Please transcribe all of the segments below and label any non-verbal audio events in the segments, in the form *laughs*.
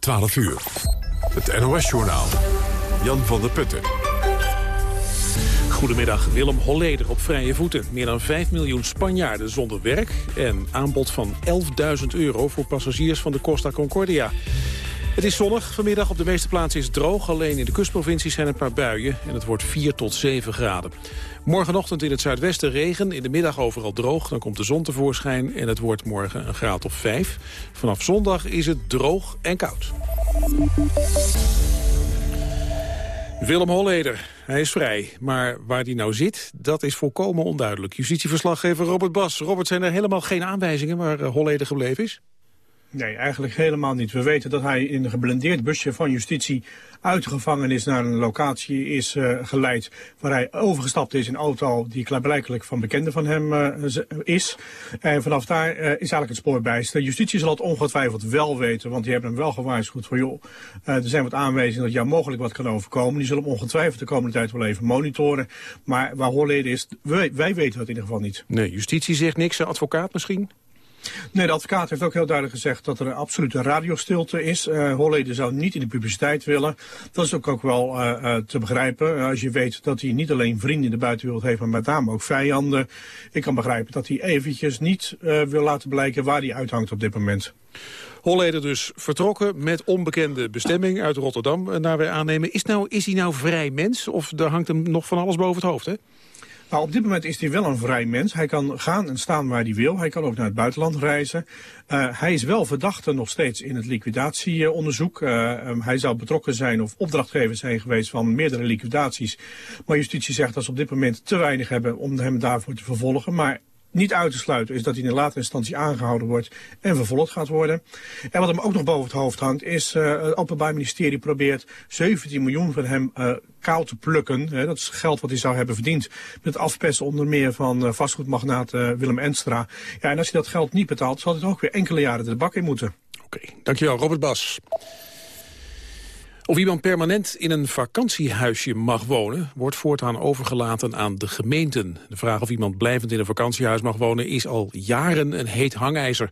12 uur. Het NOS-journaal. Jan van der Putten. Goedemiddag, Willem Holleder op vrije voeten. Meer dan 5 miljoen Spanjaarden zonder werk... en aanbod van 11.000 euro voor passagiers van de Costa Concordia. Het is zonnig. Vanmiddag op de meeste plaatsen is het droog. Alleen in de kustprovincies zijn een paar buien. En het wordt 4 tot 7 graden. Morgenochtend in het zuidwesten regen. In de middag overal droog. Dan komt de zon tevoorschijn. En het wordt morgen een graad of 5. Vanaf zondag is het droog en koud. Willem Holleder, hij is vrij. Maar waar hij nou zit, dat is volkomen onduidelijk. Justitieverslaggever Robert Bas. Robert, zijn er helemaal geen aanwijzingen waar eh, Holleder gebleven is? Nee, eigenlijk helemaal niet. We weten dat hij in een geblendeerd busje van justitie uit de gevangenis naar een locatie is uh, geleid waar hij overgestapt is in een auto die klaarblijkelijk van bekenden van hem uh, is. En vanaf daar uh, is eigenlijk het spoor bijster. Justitie zal het ongetwijfeld wel weten, want die hebben hem wel gewaarschuwd van joh, er zijn wat aanwijzingen dat jou mogelijk wat kan overkomen. Die zullen hem ongetwijfeld de komende tijd wel even monitoren. Maar waar Hoorleden is, wij, wij weten het in ieder geval niet. Nee, justitie zegt niks, advocaat misschien? Nee, de advocaat heeft ook heel duidelijk gezegd dat er een absolute radiostilte is. Uh, Holleden zou niet in de publiciteit willen. Dat is ook, ook wel uh, uh, te begrijpen. als je weet dat hij niet alleen vrienden in de buitenwereld heeft, maar met name ook vijanden. Ik kan begrijpen dat hij eventjes niet wil laten blijken waar hij uithangt op dit moment. Holleder dus vertrokken met onbekende bestemming uit Rotterdam, naar wij aannemen. Is, nou, is hij nou vrij mens of daar hangt hem nog van alles boven het hoofd, hè? Nou, op dit moment is hij wel een vrij mens. Hij kan gaan en staan waar hij wil. Hij kan ook naar het buitenland reizen. Uh, hij is wel verdachte nog steeds in het liquidatieonderzoek. Uh, um, hij zou betrokken zijn of opdrachtgever zijn geweest van meerdere liquidaties. Maar justitie zegt dat ze op dit moment te weinig hebben om hem daarvoor te vervolgen. Maar niet uit te sluiten is dat hij in de latere instantie aangehouden wordt en vervolgd gaat worden. En wat hem ook nog boven het hoofd hangt is, uh, het Openbaar Ministerie probeert 17 miljoen van hem uh, kaal te plukken. Hè, dat is geld wat hij zou hebben verdiend met het onder meer van uh, vastgoedmagnaat Willem Enstra. Ja, en als hij dat geld niet betaalt, zal hij ook weer enkele jaren de bak in moeten. Oké, dankjewel Robert Bas. Of iemand permanent in een vakantiehuisje mag wonen... wordt voortaan overgelaten aan de gemeenten. De vraag of iemand blijvend in een vakantiehuis mag wonen... is al jaren een heet hangijzer.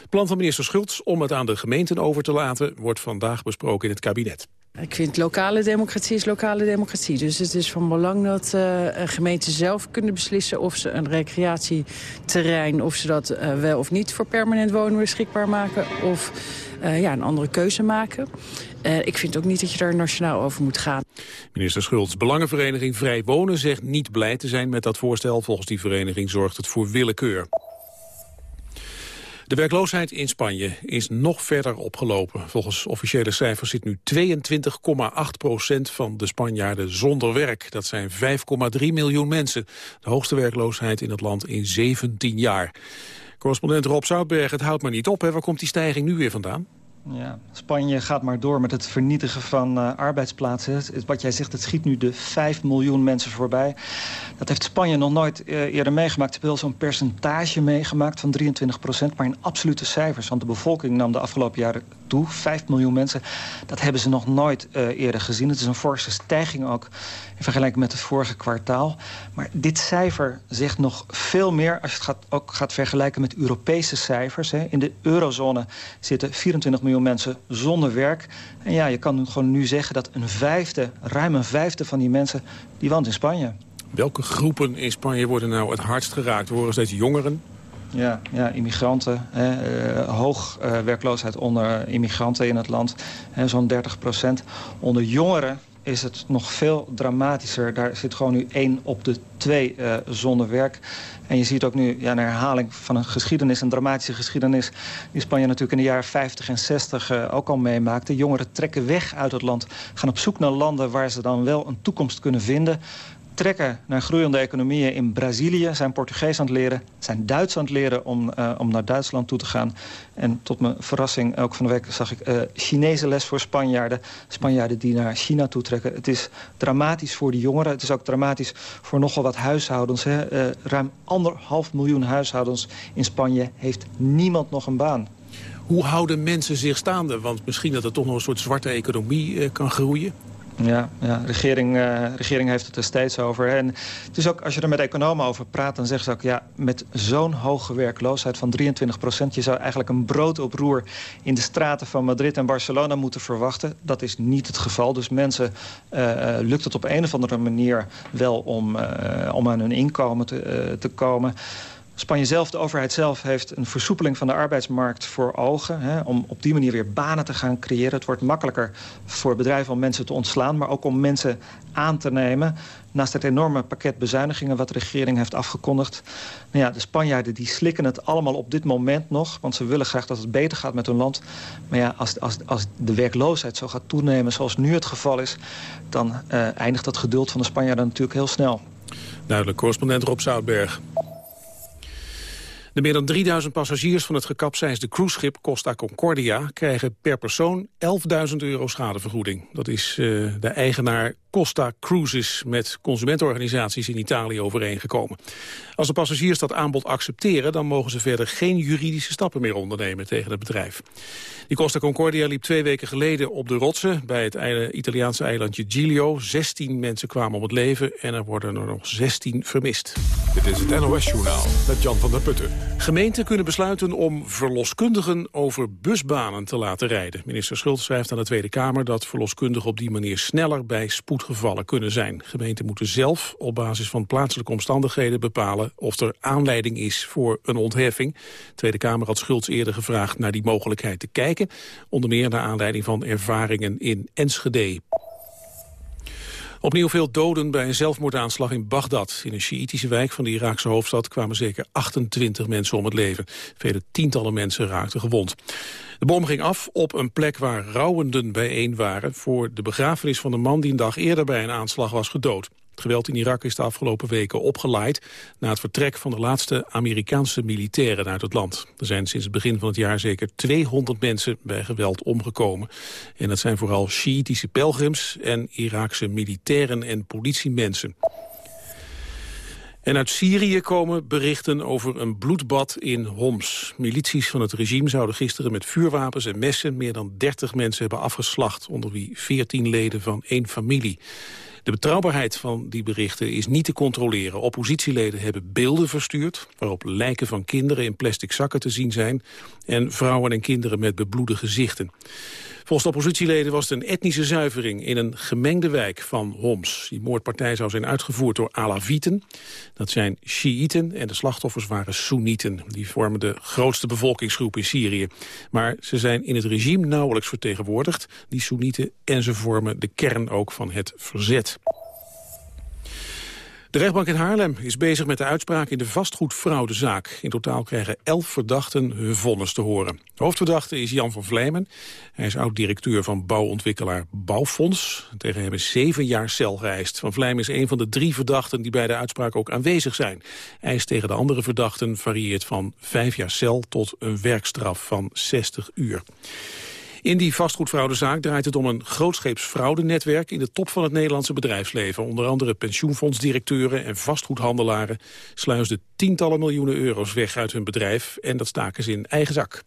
Het plan van minister Schultz om het aan de gemeenten over te laten... wordt vandaag besproken in het kabinet. Ik vind lokale democratie is lokale democratie. Dus het is van belang dat uh, gemeenten zelf kunnen beslissen... of ze een recreatieterrein, of ze dat uh, wel of niet voor permanent wonen beschikbaar maken... of uh, ja, een andere keuze maken. Uh, ik vind ook niet dat je daar nationaal over moet gaan. Minister Schultz, Belangenvereniging Vrij Wonen zegt niet blij te zijn met dat voorstel. Volgens die vereniging zorgt het voor willekeur. De werkloosheid in Spanje is nog verder opgelopen. Volgens officiële cijfers zit nu 22,8 procent van de Spanjaarden zonder werk. Dat zijn 5,3 miljoen mensen. De hoogste werkloosheid in het land in 17 jaar. Correspondent Rob Zoutberg, het houdt maar niet op. Hè? Waar komt die stijging nu weer vandaan? Ja, Spanje gaat maar door met het vernietigen van uh, arbeidsplaatsen. Wat jij zegt, het schiet nu de 5 miljoen mensen voorbij. Dat heeft Spanje nog nooit uh, eerder meegemaakt. Ze hebben wel zo'n percentage meegemaakt van 23 procent. Maar in absolute cijfers, want de bevolking nam de afgelopen jaren toe. 5 miljoen mensen. Dat hebben ze nog nooit uh, eerder gezien. Het is een forse stijging ook in vergelijking met het vorige kwartaal. Maar dit cijfer zegt nog veel meer als je het gaat, ook gaat vergelijken met Europese cijfers. Hè. In de eurozone zitten 24 miljoen mensen zonder werk. En ja, je kan gewoon nu zeggen dat een vijfde, ruim een vijfde van die mensen, die woont in Spanje. Welke groepen in Spanje worden nou het hardst geraakt? We horen steeds jongeren, ja, ja immigranten. Hè, uh, hoog uh, werkloosheid onder immigranten in het land. Zo'n 30 procent. Onder jongeren is het nog veel dramatischer. Daar zit gewoon nu één op de twee uh, zonder werk. En je ziet ook nu ja, een herhaling van een geschiedenis, een dramatische geschiedenis... die Spanje natuurlijk in de jaren 50 en 60 uh, ook al meemaakte. Jongeren trekken weg uit het land, gaan op zoek naar landen... waar ze dan wel een toekomst kunnen vinden trekken naar groeiende economieën in Brazilië, zijn Portugees aan het leren, zijn Duits aan het leren om, uh, om naar Duitsland toe te gaan. En tot mijn verrassing, ook van de week zag ik uh, Chinese les voor Spanjaarden. Spanjaarden die naar China toe trekken. Het is dramatisch voor de jongeren. Het is ook dramatisch voor nogal wat huishoudens. Hè. Uh, ruim anderhalf miljoen huishoudens in Spanje heeft niemand nog een baan. Hoe houden mensen zich staande? Want misschien dat er toch nog een soort zwarte economie kan groeien? Ja, ja de regering, uh, regering heeft het er steeds over. En het is ook, als je er met economen over praat, dan zeggen ze ook... ja, met zo'n hoge werkloosheid van 23 procent... je zou eigenlijk een broodoproer in de straten van Madrid en Barcelona moeten verwachten. Dat is niet het geval. Dus mensen uh, lukt het op een of andere manier wel om, om aan hun inkomen te, te komen... Spanje zelf, de overheid zelf, heeft een versoepeling van de arbeidsmarkt voor ogen. Hè, om op die manier weer banen te gaan creëren. Het wordt makkelijker voor bedrijven om mensen te ontslaan... maar ook om mensen aan te nemen. Naast het enorme pakket bezuinigingen wat de regering heeft afgekondigd. Nou ja, de Spanjaarden die slikken het allemaal op dit moment nog. Want ze willen graag dat het beter gaat met hun land. Maar ja, als, als, als de werkloosheid zo gaat toenemen zoals nu het geval is... dan uh, eindigt dat geduld van de Spanjaarden natuurlijk heel snel. Duidelijk, correspondent Rob Zoutberg. De meer dan 3000 passagiers van het gekapseisde cruiseschip Costa Concordia krijgen per persoon 11.000 euro schadevergoeding. Dat is uh, de eigenaar Costa Cruises met consumentenorganisaties in Italië overeengekomen. Als de passagiers dat aanbod accepteren... dan mogen ze verder geen juridische stappen meer ondernemen tegen het bedrijf. Die Costa Concordia liep twee weken geleden op de rotsen... bij het Italiaanse eilandje Giglio. 16 mensen kwamen om het leven en er worden er nog 16 vermist. Dit is het NOS-journaal met Jan van der Putten. Gemeenten kunnen besluiten om verloskundigen over busbanen te laten rijden. Minister Schultz schrijft aan de Tweede Kamer dat verloskundigen op die manier sneller bij spoed gevallen kunnen zijn. Gemeenten moeten zelf op basis van plaatselijke omstandigheden bepalen of er aanleiding is voor een ontheffing. De Tweede Kamer had Schultz eerder gevraagd naar die mogelijkheid te kijken. Onder meer naar aanleiding van ervaringen in Enschede. Opnieuw veel doden bij een zelfmoordaanslag in Bagdad. In een Sjiïtische wijk van de Iraakse hoofdstad kwamen zeker 28 mensen om het leven. Vele tientallen mensen raakten gewond. De bom ging af op een plek waar rouwenden bijeen waren... voor de begrafenis van de man die een dag eerder bij een aanslag was gedood. Het geweld in Irak is de afgelopen weken opgeleid... na het vertrek van de laatste Amerikaanse militairen uit het land. Er zijn sinds het begin van het jaar zeker 200 mensen bij geweld omgekomen. En dat zijn vooral Sjiitische pelgrims en Iraakse militairen en politiemensen. En uit Syrië komen berichten over een bloedbad in Homs. Milities van het regime zouden gisteren met vuurwapens en messen... meer dan 30 mensen hebben afgeslacht... onder wie 14 leden van één familie. De betrouwbaarheid van die berichten is niet te controleren. Oppositieleden hebben beelden verstuurd... waarop lijken van kinderen in plastic zakken te zien zijn... en vrouwen en kinderen met bebloede gezichten. Volgens de oppositieleden was het een etnische zuivering in een gemengde wijk van Homs. Die moordpartij zou zijn uitgevoerd door Alawieten. Dat zijn Shiiten en de slachtoffers waren Soenieten. Die vormen de grootste bevolkingsgroep in Syrië. Maar ze zijn in het regime nauwelijks vertegenwoordigd, die Soenieten. En ze vormen de kern ook van het verzet. De rechtbank in Haarlem is bezig met de uitspraak in de vastgoedfraudezaak. In totaal krijgen elf verdachten hun vonnis te horen. hoofdverdachte is Jan van Vlijmen. Hij is oud-directeur van bouwontwikkelaar Bouwfonds. Tegen hem is zeven jaar cel geëist. Van Vlijmen is een van de drie verdachten die bij de uitspraak ook aanwezig zijn. Eis tegen de andere verdachten varieert van vijf jaar cel tot een werkstraf van 60 uur. In die vastgoedfraudezaak draait het om een grootscheeps fraudenetwerk in de top van het Nederlandse bedrijfsleven. Onder andere pensioenfondsdirecteuren en vastgoedhandelaren sluisden tientallen miljoenen euro's weg uit hun bedrijf en dat staken ze in eigen zak.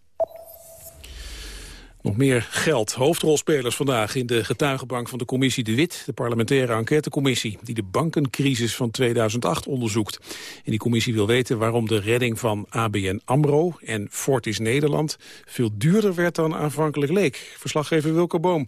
Nog meer geld. Hoofdrolspelers vandaag in de getuigenbank van de commissie De Wit, de parlementaire enquêtecommissie, die de bankencrisis van 2008 onderzoekt. En die commissie wil weten waarom de redding van ABN AMRO en Fortis Nederland veel duurder werd dan aanvankelijk leek. Verslaggever Wilco Boom.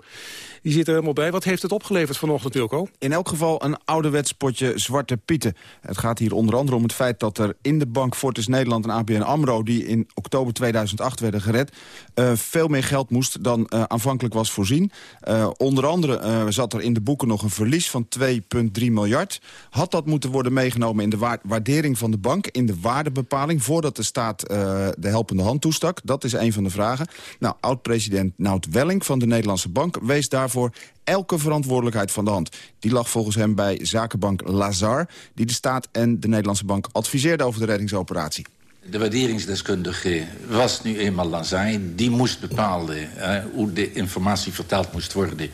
Die zit er helemaal bij. Wat heeft het opgeleverd vanochtend, Wilco? In elk geval een ouderwets potje zwarte pieten. Het gaat hier onder andere om het feit dat er in de bank Fortis Nederland en ABN AMRO... die in oktober 2008 werden gered, uh, veel meer geld moest dan uh, aanvankelijk was voorzien. Uh, onder andere zat er in de boeken nog een verlies van 2,3 miljard. Had dat moeten worden meegenomen in de waardering van de bank... in de waardebepaling voordat de staat de helpende hand toestak? Dat is een van de vragen. Nou, oud-president Nout Welling van de Nederlandse Bank wees daarvoor elke verantwoordelijkheid van de hand. Die lag volgens hem bij zakenbank Lazar... die de staat en de Nederlandse bank adviseerde over de reddingsoperatie. De waarderingsdeskundige was nu eenmaal Lazar. Die moest bepalen hoe de informatie verteld moest worden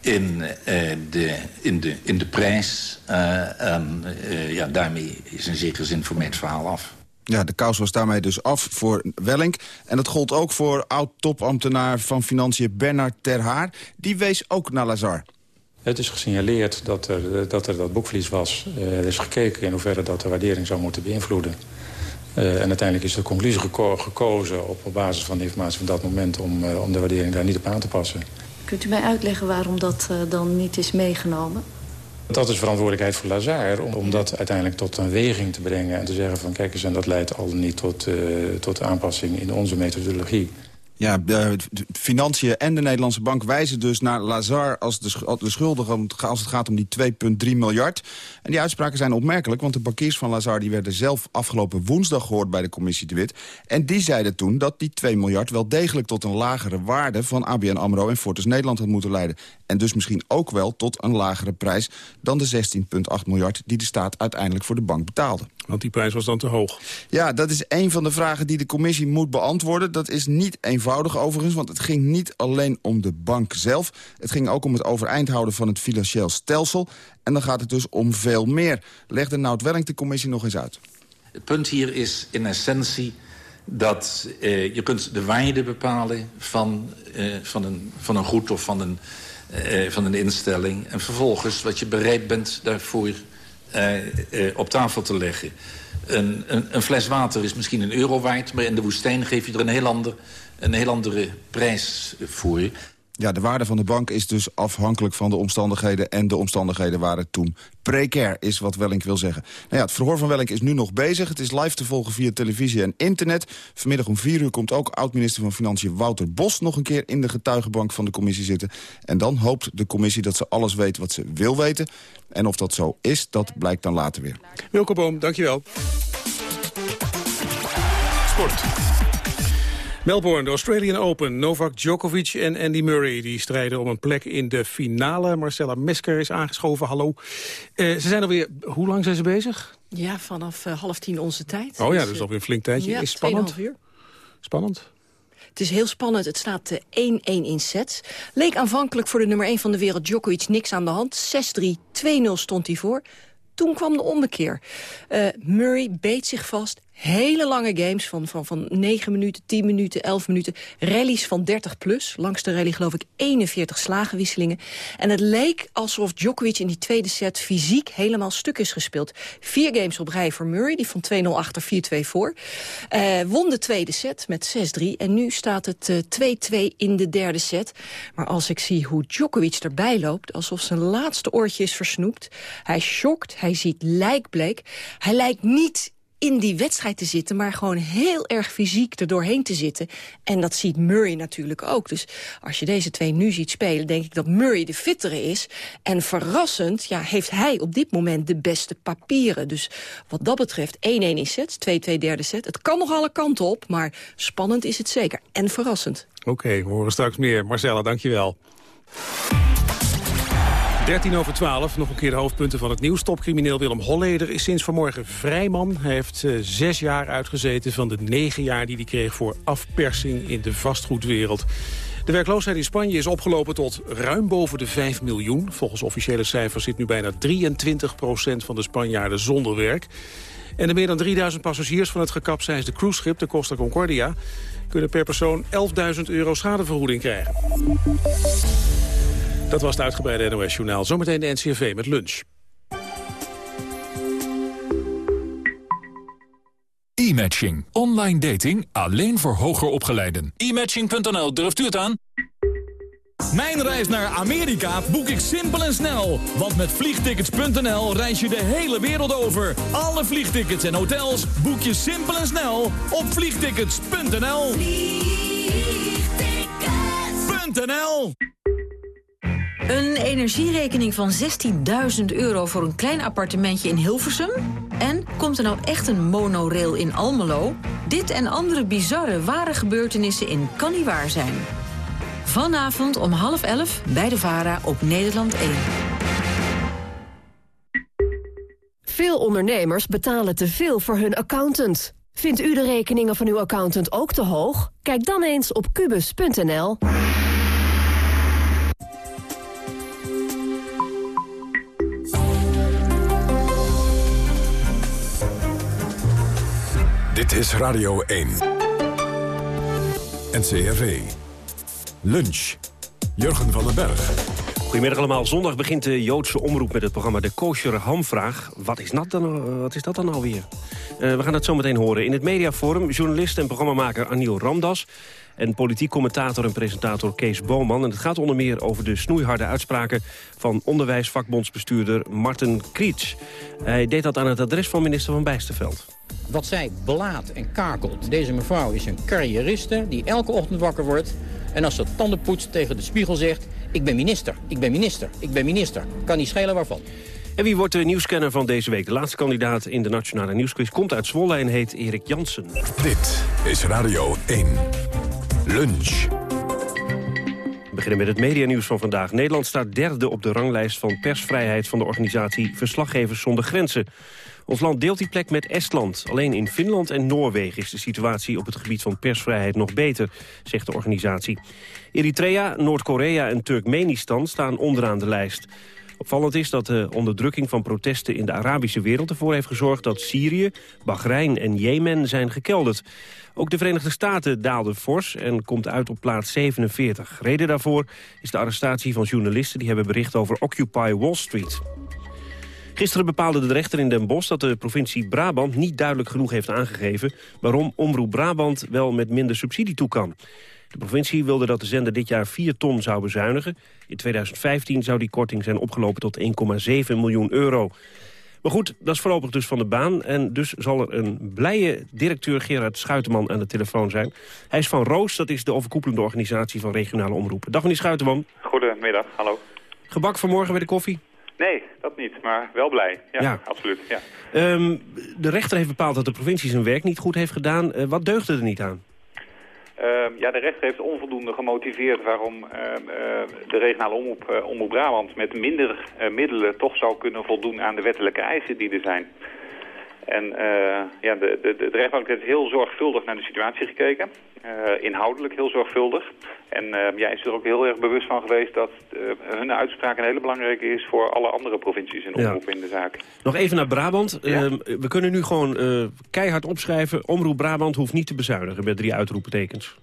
in, uh, de, in, de, in de prijs. Uh, en ja, daarmee is in zekere zin voor mij het verhaal af. Ja, de kous was daarmee dus af voor Wellink. En dat gold ook voor oud-topambtenaar van Financiën Bernard Terhaar. Die wees ook naar Lazar. Het is gesignaleerd dat er dat, er dat boekverlies was. er is gekeken in hoeverre dat de waardering zou moeten beïnvloeden. en uiteindelijk is de conclusie gekozen op, op basis van de informatie van dat moment... om, om de waardering daar niet op aan te passen. Kunt u mij uitleggen waarom dat dan niet is meegenomen? Dat is verantwoordelijkheid voor Lazare om, dat uiteindelijk tot een weging te brengen... en te zeggen van kijk eens, en dat leidt al niet tot, uh, tot aanpassing in onze methodologie. Ja, de financiën en de Nederlandse bank wijzen dus naar Lazar als de, de schuldige als het gaat om die 2,3 miljard. En die uitspraken zijn opmerkelijk, want de bankiers van Lazar die werden zelf afgelopen woensdag gehoord bij de commissie de Wit. En die zeiden toen dat die 2 miljard wel degelijk tot een lagere waarde van ABN AMRO en Fortis Nederland had moeten leiden. En dus misschien ook wel tot een lagere prijs dan de 16,8 miljard die de staat uiteindelijk voor de bank betaalde. Want die prijs was dan te hoog. Ja, dat is een van de vragen die de commissie moet beantwoorden. Dat is niet eenvoudig overigens, want het ging niet alleen om de bank zelf. Het ging ook om het overeind houden van het financieel stelsel. En dan gaat het dus om veel meer. Leg de Nout Welling de commissie nog eens uit. Het punt hier is in essentie dat eh, je kunt de waarde bepalen van, eh, van, een, van een goed of van een, eh, van een instelling. En vervolgens wat je bereid bent daarvoor uh, op tafel te leggen. Een, een, een, fles water is misschien een euro waard... maar in de woestijn geef je er een heel, ander, een heel andere prijs voor. Ja, de waarde van de bank is dus afhankelijk van de omstandigheden... en de omstandigheden waren toen precair, is wat Wellink wil zeggen. Nou ja, het verhoor van Wellink is nu nog bezig. Het is live te volgen via televisie en internet. Vanmiddag om vier uur komt ook oud-minister van Financiën Wouter Bos... nog een keer in de getuigenbank van de commissie zitten. En dan hoopt de commissie dat ze alles weet wat ze wil weten. En of dat zo is, dat blijkt dan later weer. Wilco Boom, dankjewel. Sport. Melbourne, de Australian Open. Novak Djokovic en Andy Murray die strijden om een plek in de finale. Marcella Mesker is aangeschoven, hallo. Uh, ze zijn alweer, hoe lang zijn ze bezig? Ja, vanaf uh, half tien onze tijd. Oh ja, dus, dus alweer een flink tijdje. Ja, is spannend? uur. Spannend? Het is heel spannend. Het staat 1-1 in sets. Leek aanvankelijk voor de nummer 1 van de wereld Djokovic niks aan de hand. 6-3, 2-0 stond hij voor. Toen kwam de ommekeer. Uh, Murray beet zich vast. Hele lange games van, van, van 9 minuten, 10 minuten, 11 minuten. Rallies van 30 plus. Langs de rally geloof ik 41 slagenwisselingen. En het leek alsof Djokovic in die tweede set fysiek helemaal stuk is gespeeld. Vier games op rij voor Murray, die van 2-0 achter 4-2 voor. Uh, won de tweede set met 6-3. En nu staat het 2-2 uh, in de derde set. Maar als ik zie hoe Djokovic erbij loopt... alsof zijn laatste oortje is versnoept. Hij schokt, hij ziet lijkbleek. Hij lijkt niet in die wedstrijd te zitten... maar gewoon heel erg fysiek er doorheen te zitten. En dat ziet Murray natuurlijk ook. Dus als je deze twee nu ziet spelen... denk ik dat Murray de fittere is. En verrassend ja, heeft hij op dit moment de beste papieren. Dus wat dat betreft 1-1 in sets, 2-2 derde set. Het kan nog alle kanten op, maar spannend is het zeker. En verrassend. Oké, we horen straks meer. Marcella, dankjewel. 13 over 12, nog een keer de hoofdpunten van het nieuws. Topcrimineel Willem Holleder is sinds vanmorgen vrijman. Hij heeft uh, zes jaar uitgezeten van de negen jaar die hij kreeg... voor afpersing in de vastgoedwereld. De werkloosheid in Spanje is opgelopen tot ruim boven de 5 miljoen. Volgens officiële cijfers zit nu bijna 23 procent van de Spanjaarden zonder werk. En de meer dan 3000 passagiers van het gekapseisde cruiseschip, de Costa Concordia... kunnen per persoon 11.000 euro schadevergoeding krijgen. Dat was het uitgebreide NOS-journaal. Zometeen de NCRV met lunch. E-matching. Online dating alleen voor hoger opgeleiden. E-matching.nl, durft u het aan? Mijn reis naar Amerika boek ik simpel en snel. Want met vliegtickets.nl reis je de hele wereld over. Alle vliegtickets en hotels boek je simpel en snel op vliegtickets.nl. Vliegtickets.nl een energierekening van 16.000 euro voor een klein appartementje in Hilversum? En komt er nou echt een monorail in Almelo? Dit en andere bizarre ware gebeurtenissen in Kan Niet Waar Zijn. Vanavond om half elf bij de VARA op Nederland 1. Veel ondernemers betalen te veel voor hun accountant. Vindt u de rekeningen van uw accountant ook te hoog? Kijk dan eens op kubus.nl. Dit is Radio 1. NCRV. Lunch. Jurgen van den Berg. Goedemiddag allemaal. Zondag begint de Joodse omroep met het programma De Kosher Hamvraag. Wat is dat dan, eh, wat is dat dan alweer? Uh, we gaan het zo meteen horen. In het mediaforum journalist en programmamaker Aniel Ramdas... en politiek commentator en presentator Kees Boman. En het gaat onder meer over de snoeiharde uitspraken... van onderwijsvakbondsbestuurder Martin Kriets. Hij deed dat aan het adres van minister Van Bijsterveld. Wat zij belaat en kakelt. Deze mevrouw is een carrieriste die elke ochtend wakker wordt... en als ze tanden poetst tegen de spiegel zegt... Ik ben minister, ik ben minister, ik ben minister. Kan niet schelen waarvan. En wie wordt de nieuwscanner van deze week? De laatste kandidaat in de Nationale Nieuwsquiz komt uit Zwolle en heet Erik Jansen. Dit is Radio 1. Lunch. We beginnen met het medianieuws van vandaag. Nederland staat derde op de ranglijst van persvrijheid van de organisatie Verslaggevers zonder Grenzen. Ons land deelt die plek met Estland. Alleen in Finland en Noorwegen is de situatie op het gebied van persvrijheid nog beter, zegt de organisatie. Eritrea, Noord-Korea en Turkmenistan staan onderaan de lijst. Opvallend is dat de onderdrukking van protesten in de Arabische wereld ervoor heeft gezorgd dat Syrië, Bahrein en Jemen zijn gekelderd. Ook de Verenigde Staten daalde fors en komt uit op plaats 47. Reden daarvoor is de arrestatie van journalisten die hebben bericht over Occupy Wall Street. Gisteren bepaalde de rechter in Den Bosch dat de provincie Brabant niet duidelijk genoeg heeft aangegeven waarom Omroep Brabant wel met minder subsidie toe kan. De provincie wilde dat de zender dit jaar 4 ton zou bezuinigen. In 2015 zou die korting zijn opgelopen tot 1,7 miljoen euro. Maar goed, dat is voorlopig dus van de baan. En dus zal er een blije directeur Gerard Schuiterman aan de telefoon zijn. Hij is van Roos, dat is de overkoepelende organisatie van regionale omroepen. Dag meneer Schuiterman. Goedemiddag, hallo. Gebak vanmorgen bij de koffie? Nee, dat niet, maar wel blij. Ja, absoluut. Ja. Um, de rechter heeft bepaald dat de provincie zijn werk niet goed heeft gedaan. Uh, wat deugde er niet aan? Uh, ja, de rechter heeft onvoldoende gemotiveerd waarom uh, de regionale omroep, omroep Brabant met minder middelen toch zou kunnen voldoen aan de wettelijke eisen die er zijn. En uh, ja, de, de, de rechtbank heeft heel zorgvuldig naar de situatie gekeken. Uh, inhoudelijk heel zorgvuldig. En uh, ja, is er ook heel erg bewust van geweest dat hun uitspraak een hele belangrijke is voor alle andere provincies en omroepen in de zaak. Nog even naar Brabant. Ja. we kunnen nu gewoon keihard opschrijven, Omroep Brabant hoeft niet te bezuinigen met drie uitroeptekens.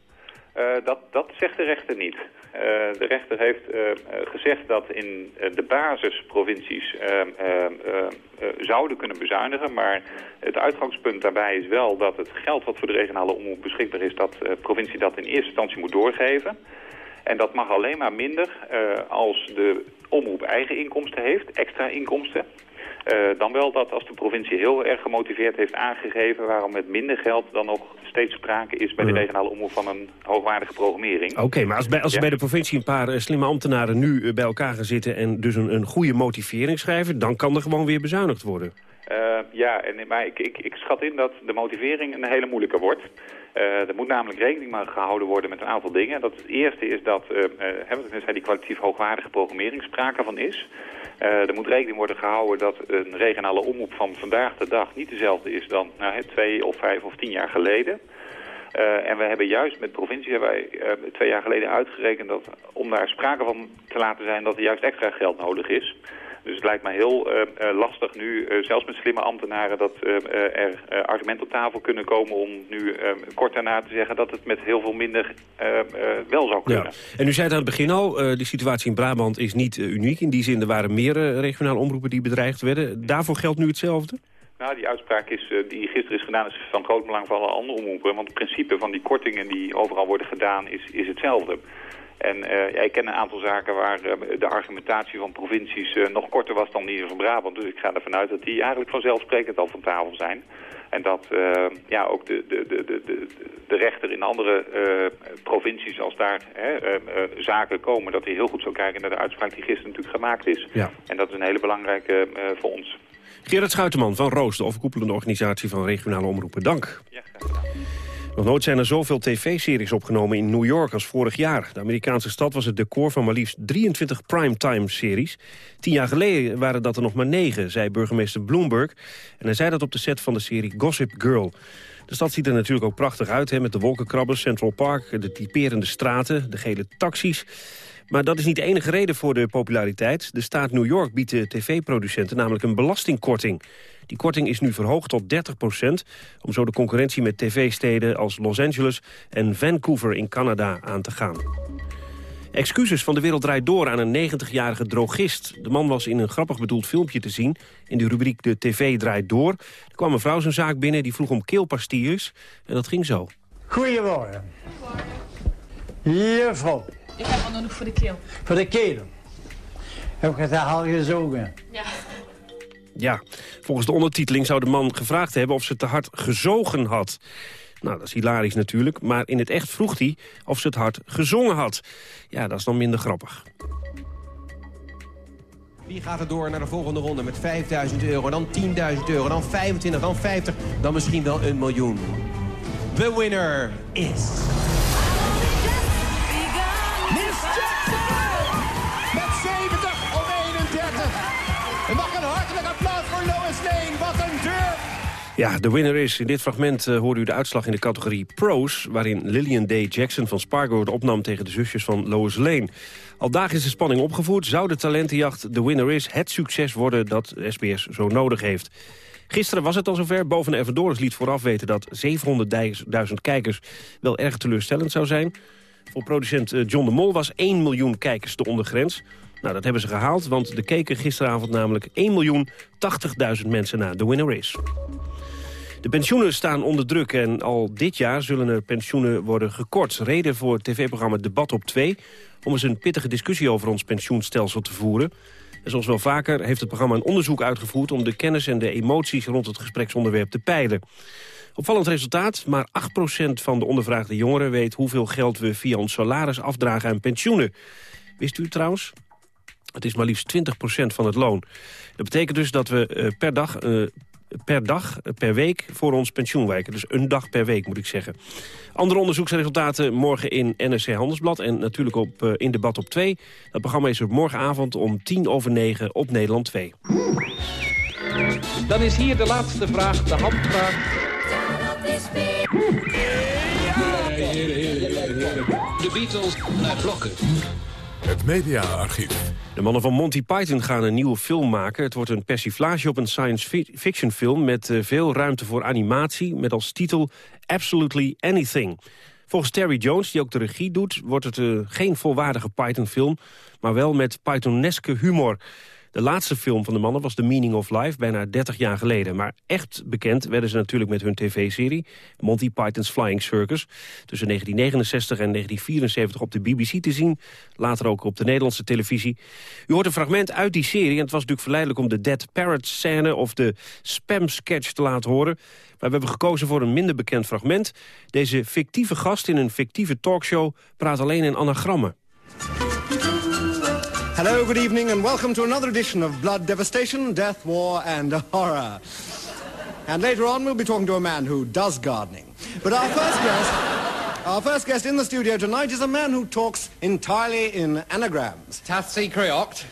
Dat, dat zegt de rechter niet. Uh, de rechter heeft uh, gezegd dat in de basisprovincies zouden kunnen bezuinigen. Maar het uitgangspunt daarbij is wel dat het geld wat voor de regionale omroep beschikbaar is... dat de provincie dat in eerste instantie moet doorgeven. En dat mag alleen maar minder als de omroep eigen inkomsten heeft, extra inkomsten. Uh, dan wel dat als de provincie heel erg gemotiveerd heeft aangegeven... waarom met minder geld dan nog steeds sprake is bij de regionale omroep van een hoogwaardige programmering. Oké, okay, maar als, bij, als ja? bij de provincie een paar uh, slimme ambtenaren nu uh, bij elkaar gaan zitten... en dus een, een goede motivering schrijven, dan kan er gewoon weer bezuinigd worden. ja, en, maar ik, ik, ik schat in dat de motivering een hele moeilijke wordt. Uh, er moet namelijk rekening gehouden worden met een aantal dingen. Dat het eerste is dat, uh, die kwalitatief hoogwaardige programmering sprake van is. er moet rekening worden gehouden dat een regionale omroep van vandaag de dag niet dezelfde is dan nou, twee of vijf of tien jaar geleden. En we hebben juist met provincie wij twee jaar geleden uitgerekend dat om daar sprake van te laten zijn dat er juist extra geld nodig is. Dus het lijkt mij heel uh, uh, lastig nu, uh, zelfs met slimme ambtenaren, dat er argumenten op tafel kunnen komen om nu kort daarna te zeggen dat het met heel veel minder wel zou kunnen. Ja. En u zei het aan het begin al, de situatie in Brabant is niet uniek. In die zin, er waren meer regionale omroepen die bedreigd werden. Daarvoor geldt nu hetzelfde? Nou, die uitspraak is, die gisteren is gedaan is van groot belang voor alle andere omroepen. Want het principe van die kortingen die overal worden gedaan is, is hetzelfde. En uh, ja, ik ken een aantal zaken waar uh, de argumentatie van provincies nog korter was dan die van Brabant. Dus ik ga ervan uit dat die eigenlijk vanzelfsprekend al van tafel zijn. En dat ja, ook de, de, de, de, de rechter in andere provincies, als daar zaken komen, dat hij heel goed zou kijken naar de uitspraak die gisteren natuurlijk gemaakt is. Ja. En dat is een hele belangrijke voor ons. Gerard Schuiterman van Roos, de overkoepelende organisatie van regionale omroepen. Dank. Ja, graag Nog nooit zijn er zoveel tv-series opgenomen in New York als vorig jaar. De Amerikaanse stad was het decor van maar liefst 23 primetime-series. Tien jaar geleden waren dat er nog maar negen, zei burgemeester Bloomberg. En hij zei dat op de set van de serie Gossip Girl. De stad ziet er natuurlijk ook prachtig uit, hè, met de wolkenkrabbers, Central Park... de typerende straten, de gele taxis... Maar dat is niet de enige reden voor de populariteit. De staat New York biedt de tv-producenten namelijk een belastingkorting. Die korting is nu verhoogd tot 30 procent... om zo de concurrentie met tv-steden als Los Angeles en Vancouver in Canada aan te gaan. Excuses van de Wereld Draait Door aan een 90-jarige drogist. De man was in een grappig bedoeld filmpje te zien... in de rubriek De TV Draait Door. Er kwam een vrouw zijn zaak binnen, die vroeg om keelpastilles. En dat ging zo. Goedemorgen. Juffrouw. Ik heb wel nodig voor de keel. Voor de keel. Heb ik het al gezogen? Ja. Ja, volgens de ondertiteling zou de man gevraagd hebben of ze te hard gezogen had. Nou, dat is hilarisch natuurlijk, maar in het echt vroeg hij of ze het hard gezongen had. Ja, dat is dan minder grappig. Wie gaat er door naar de volgende ronde met 5000 euro, dan 10.000 euro, dan 25, dan 50, dan misschien wel een miljoen. The winner is... Ja, de winner is. In dit fragment uh, hoorde u de uitslag in de categorie Pros... waarin Lillian Day Jackson van Spargo de opnam tegen de zusjes van Lois Lane. Al dagen is de spanning opgevoerd. Zou de talentenjacht de winner is het succes worden dat SBS zo nodig heeft? Gisteren was het al zover. Boven Evadoris liet vooraf weten dat 700.000 kijkers wel erg teleurstellend zou zijn. Voor producent John de Mol was 1 miljoen kijkers de ondergrens. Nou, dat hebben ze gehaald, want er keken gisteravond namelijk 1 miljoen 80.000 mensen naar The Winner Is. De pensioenen staan onder druk en al dit jaar zullen er pensioenen worden gekort. Reden voor tv-programma Debat op 2 om eens een pittige discussie over ons pensioenstelsel te voeren. En zoals wel vaker heeft het programma een onderzoek uitgevoerd... om de kennis en de emoties rond het gespreksonderwerp te peilen. Opvallend resultaat, maar 8% van de ondervraagde jongeren weet... hoeveel geld we via ons salaris afdragen aan pensioenen. Wist u trouwens? Het is maar liefst 20% van het loon. Dat betekent dus dat we uh, per dag... Per dag, per week voor ons pensioen wijken. Dus een dag per week, moet ik zeggen. Andere onderzoeksresultaten morgen in NRC Handelsblad... en natuurlijk op, uh, in debat op 2. Dat programma is er morgenavond om tien over negen op Nederland 2. Dan is hier de laatste vraag, de handvraag. De Beatles naar blokken. Het mediaarchief. De mannen van Monty Python gaan een nieuwe film maken. Het wordt een persiflage op een science fiction film... met uh, veel ruimte voor animatie, met als titel Absolutely Anything. Volgens Terry Jones, die ook de regie doet... wordt het uh, geen volwaardige Python-film... maar wel met Pythoneske humor... De laatste film van de mannen was The Meaning of Life, bijna 30 jaar geleden. Maar echt bekend werden ze natuurlijk met hun tv-serie... Monty Python's Flying Circus. Tussen 1969 en 1974 op de BBC te zien. Later ook op de Nederlandse televisie. U hoort een fragment uit die serie. En het was natuurlijk verleidelijk om de Dead Parrot-scène... of de spam-sketch te laten horen. Maar we hebben gekozen voor een minder bekend fragment. Deze fictieve gast in een fictieve talkshow praat alleen in anagrammen. Hello, good evening, and welcome to another edition of Blood Devastation, Death, War, and Horror. And later on, we'll be talking to a man who does gardening. But our first guest, our first guest in the studio tonight is a man who talks entirely in anagrams. Tathsi Creoct.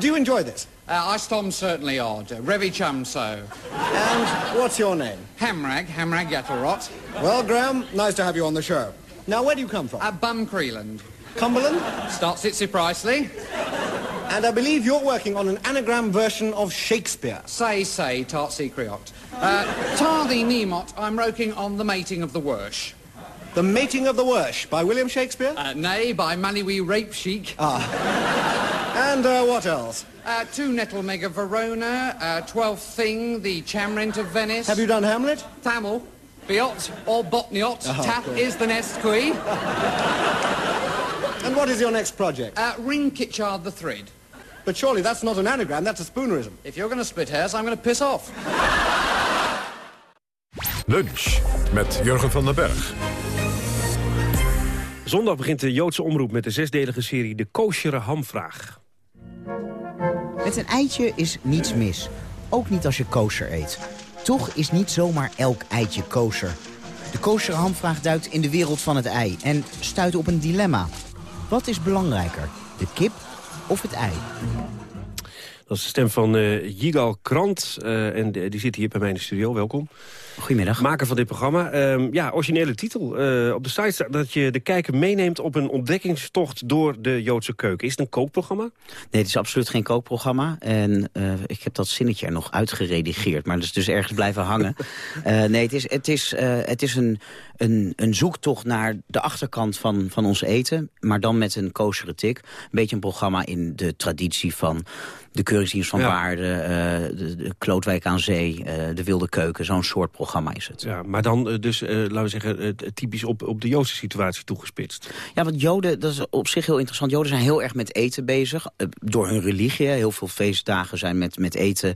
Do you enjoy this? Uh, I stom certainly odd. Revi Chumso. And what's your name? Hamrag, Hamrag Yattlrot. Well, Graham, nice to have you on the show. Now, where do you come from? Uh, Bum Creeland. Cumberland? Starts Itsy Priceley. And I believe you're working on an anagram version of Shakespeare. Say, say, Tartsy Creoct. Uh, Tardy Nemot, I'm working on The Mating of the Wersh. The Mating of the Wersh by William Shakespeare? Uh, nay, by Maliwi Rape Sheik. Ah. and uh, what else? Uh, two Nettle Mega Verona, uh, Twelfth Thing, The Chamrint of Venice. Have you done Hamlet? Tamil, Biot, or Botniot, Oh, Tat good. is the nest queen. *laughs* And what is your next project? Uh, Ring Kitchard the Thread. But surely that's not an anagram, that's a spoonerism. If you're going to split hairs, I'm going to piss off. Lunch met Jurgen van den Berg. Zondag begint de Joodse omroep met de zesdelige serie De Koosjere Hamvraag. Met een eitje is niets mis. Ook niet als je kosher eet. Toch is niet zomaar elk eitje kosher. De kosher hamvraag duikt in de wereld van het ei en stuit op een dilemma. Wat is belangrijker, de kip of het ei? Dat is de stem van eh Yigal Krant. eh, en de- die zit hier bij mij in de studio. Welkom. Goedemiddag. Maker van dit programma. Ehm, ja, originele titel. Eh, op de site staat dat je de kijker meeneemt op een ontdekkingstocht door de Joodse keuken. Is het een kookprogramma? Nee, het is absoluut geen kookprogramma. En uh, ik heb dat zinnetje er nog uitgeredigeerd, maar dat is dus ergens blijven hangen. Uh, *laughs* nee, het is, het is, uh, het is een, een, een zoektocht naar de achterkant van, van ons eten, maar dan met een kosheren tik. Een beetje een programma in de traditie van de Keuringsdienst van ja. Waarde, uh, de, de, Klootwijk aan Zee, uh, de Wilde Keuken. Zo'n soort programma is het. Ja, maar dan uh, dus, laten we zeggen, typisch op, op de Joodse situatie toegespitst. Ja, want Joden, dat is op zich heel interessant. Joden zijn heel erg met eten bezig. door hun religie, heel veel feestdagen zijn met, met eten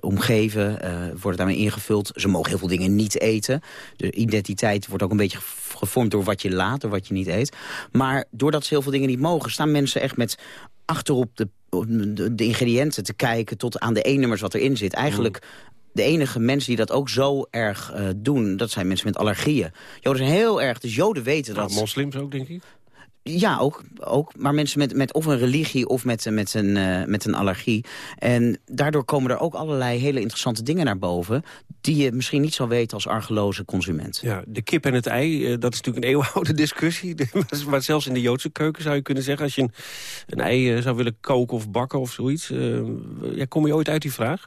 omgeven. worden daarmee ingevuld. Ze mogen heel veel dingen niet eten. De identiteit wordt ook een beetje gevormd door wat je laat, door wat je niet eet. Maar doordat ze heel veel dingen niet mogen, staan mensen echt met achterop de de, de ingrediënten te kijken tot aan de E-nummers wat erin zit. Eigenlijk de enige mensen die dat ook zo erg uh, doen, dat zijn mensen met allergieën. Joden zijn heel erg, dus Joden weten dat... Nou, moslims ook, denk ik? Ja, ook, ook. Maar mensen met, met of een religie of met, met, een, uh, met een allergie. En daardoor komen er ook allerlei hele interessante dingen naar boven... die je misschien niet zou weten als argeloze consument. Ja, de kip en het ei, uh, dat is natuurlijk een eeuwenoude *laughs* discussie. *laughs* maar zelfs in de Joodse keuken zou je kunnen zeggen... als je een, een ei uh, zou willen koken of bakken of zoiets... ja, kom je ooit uit die vraag?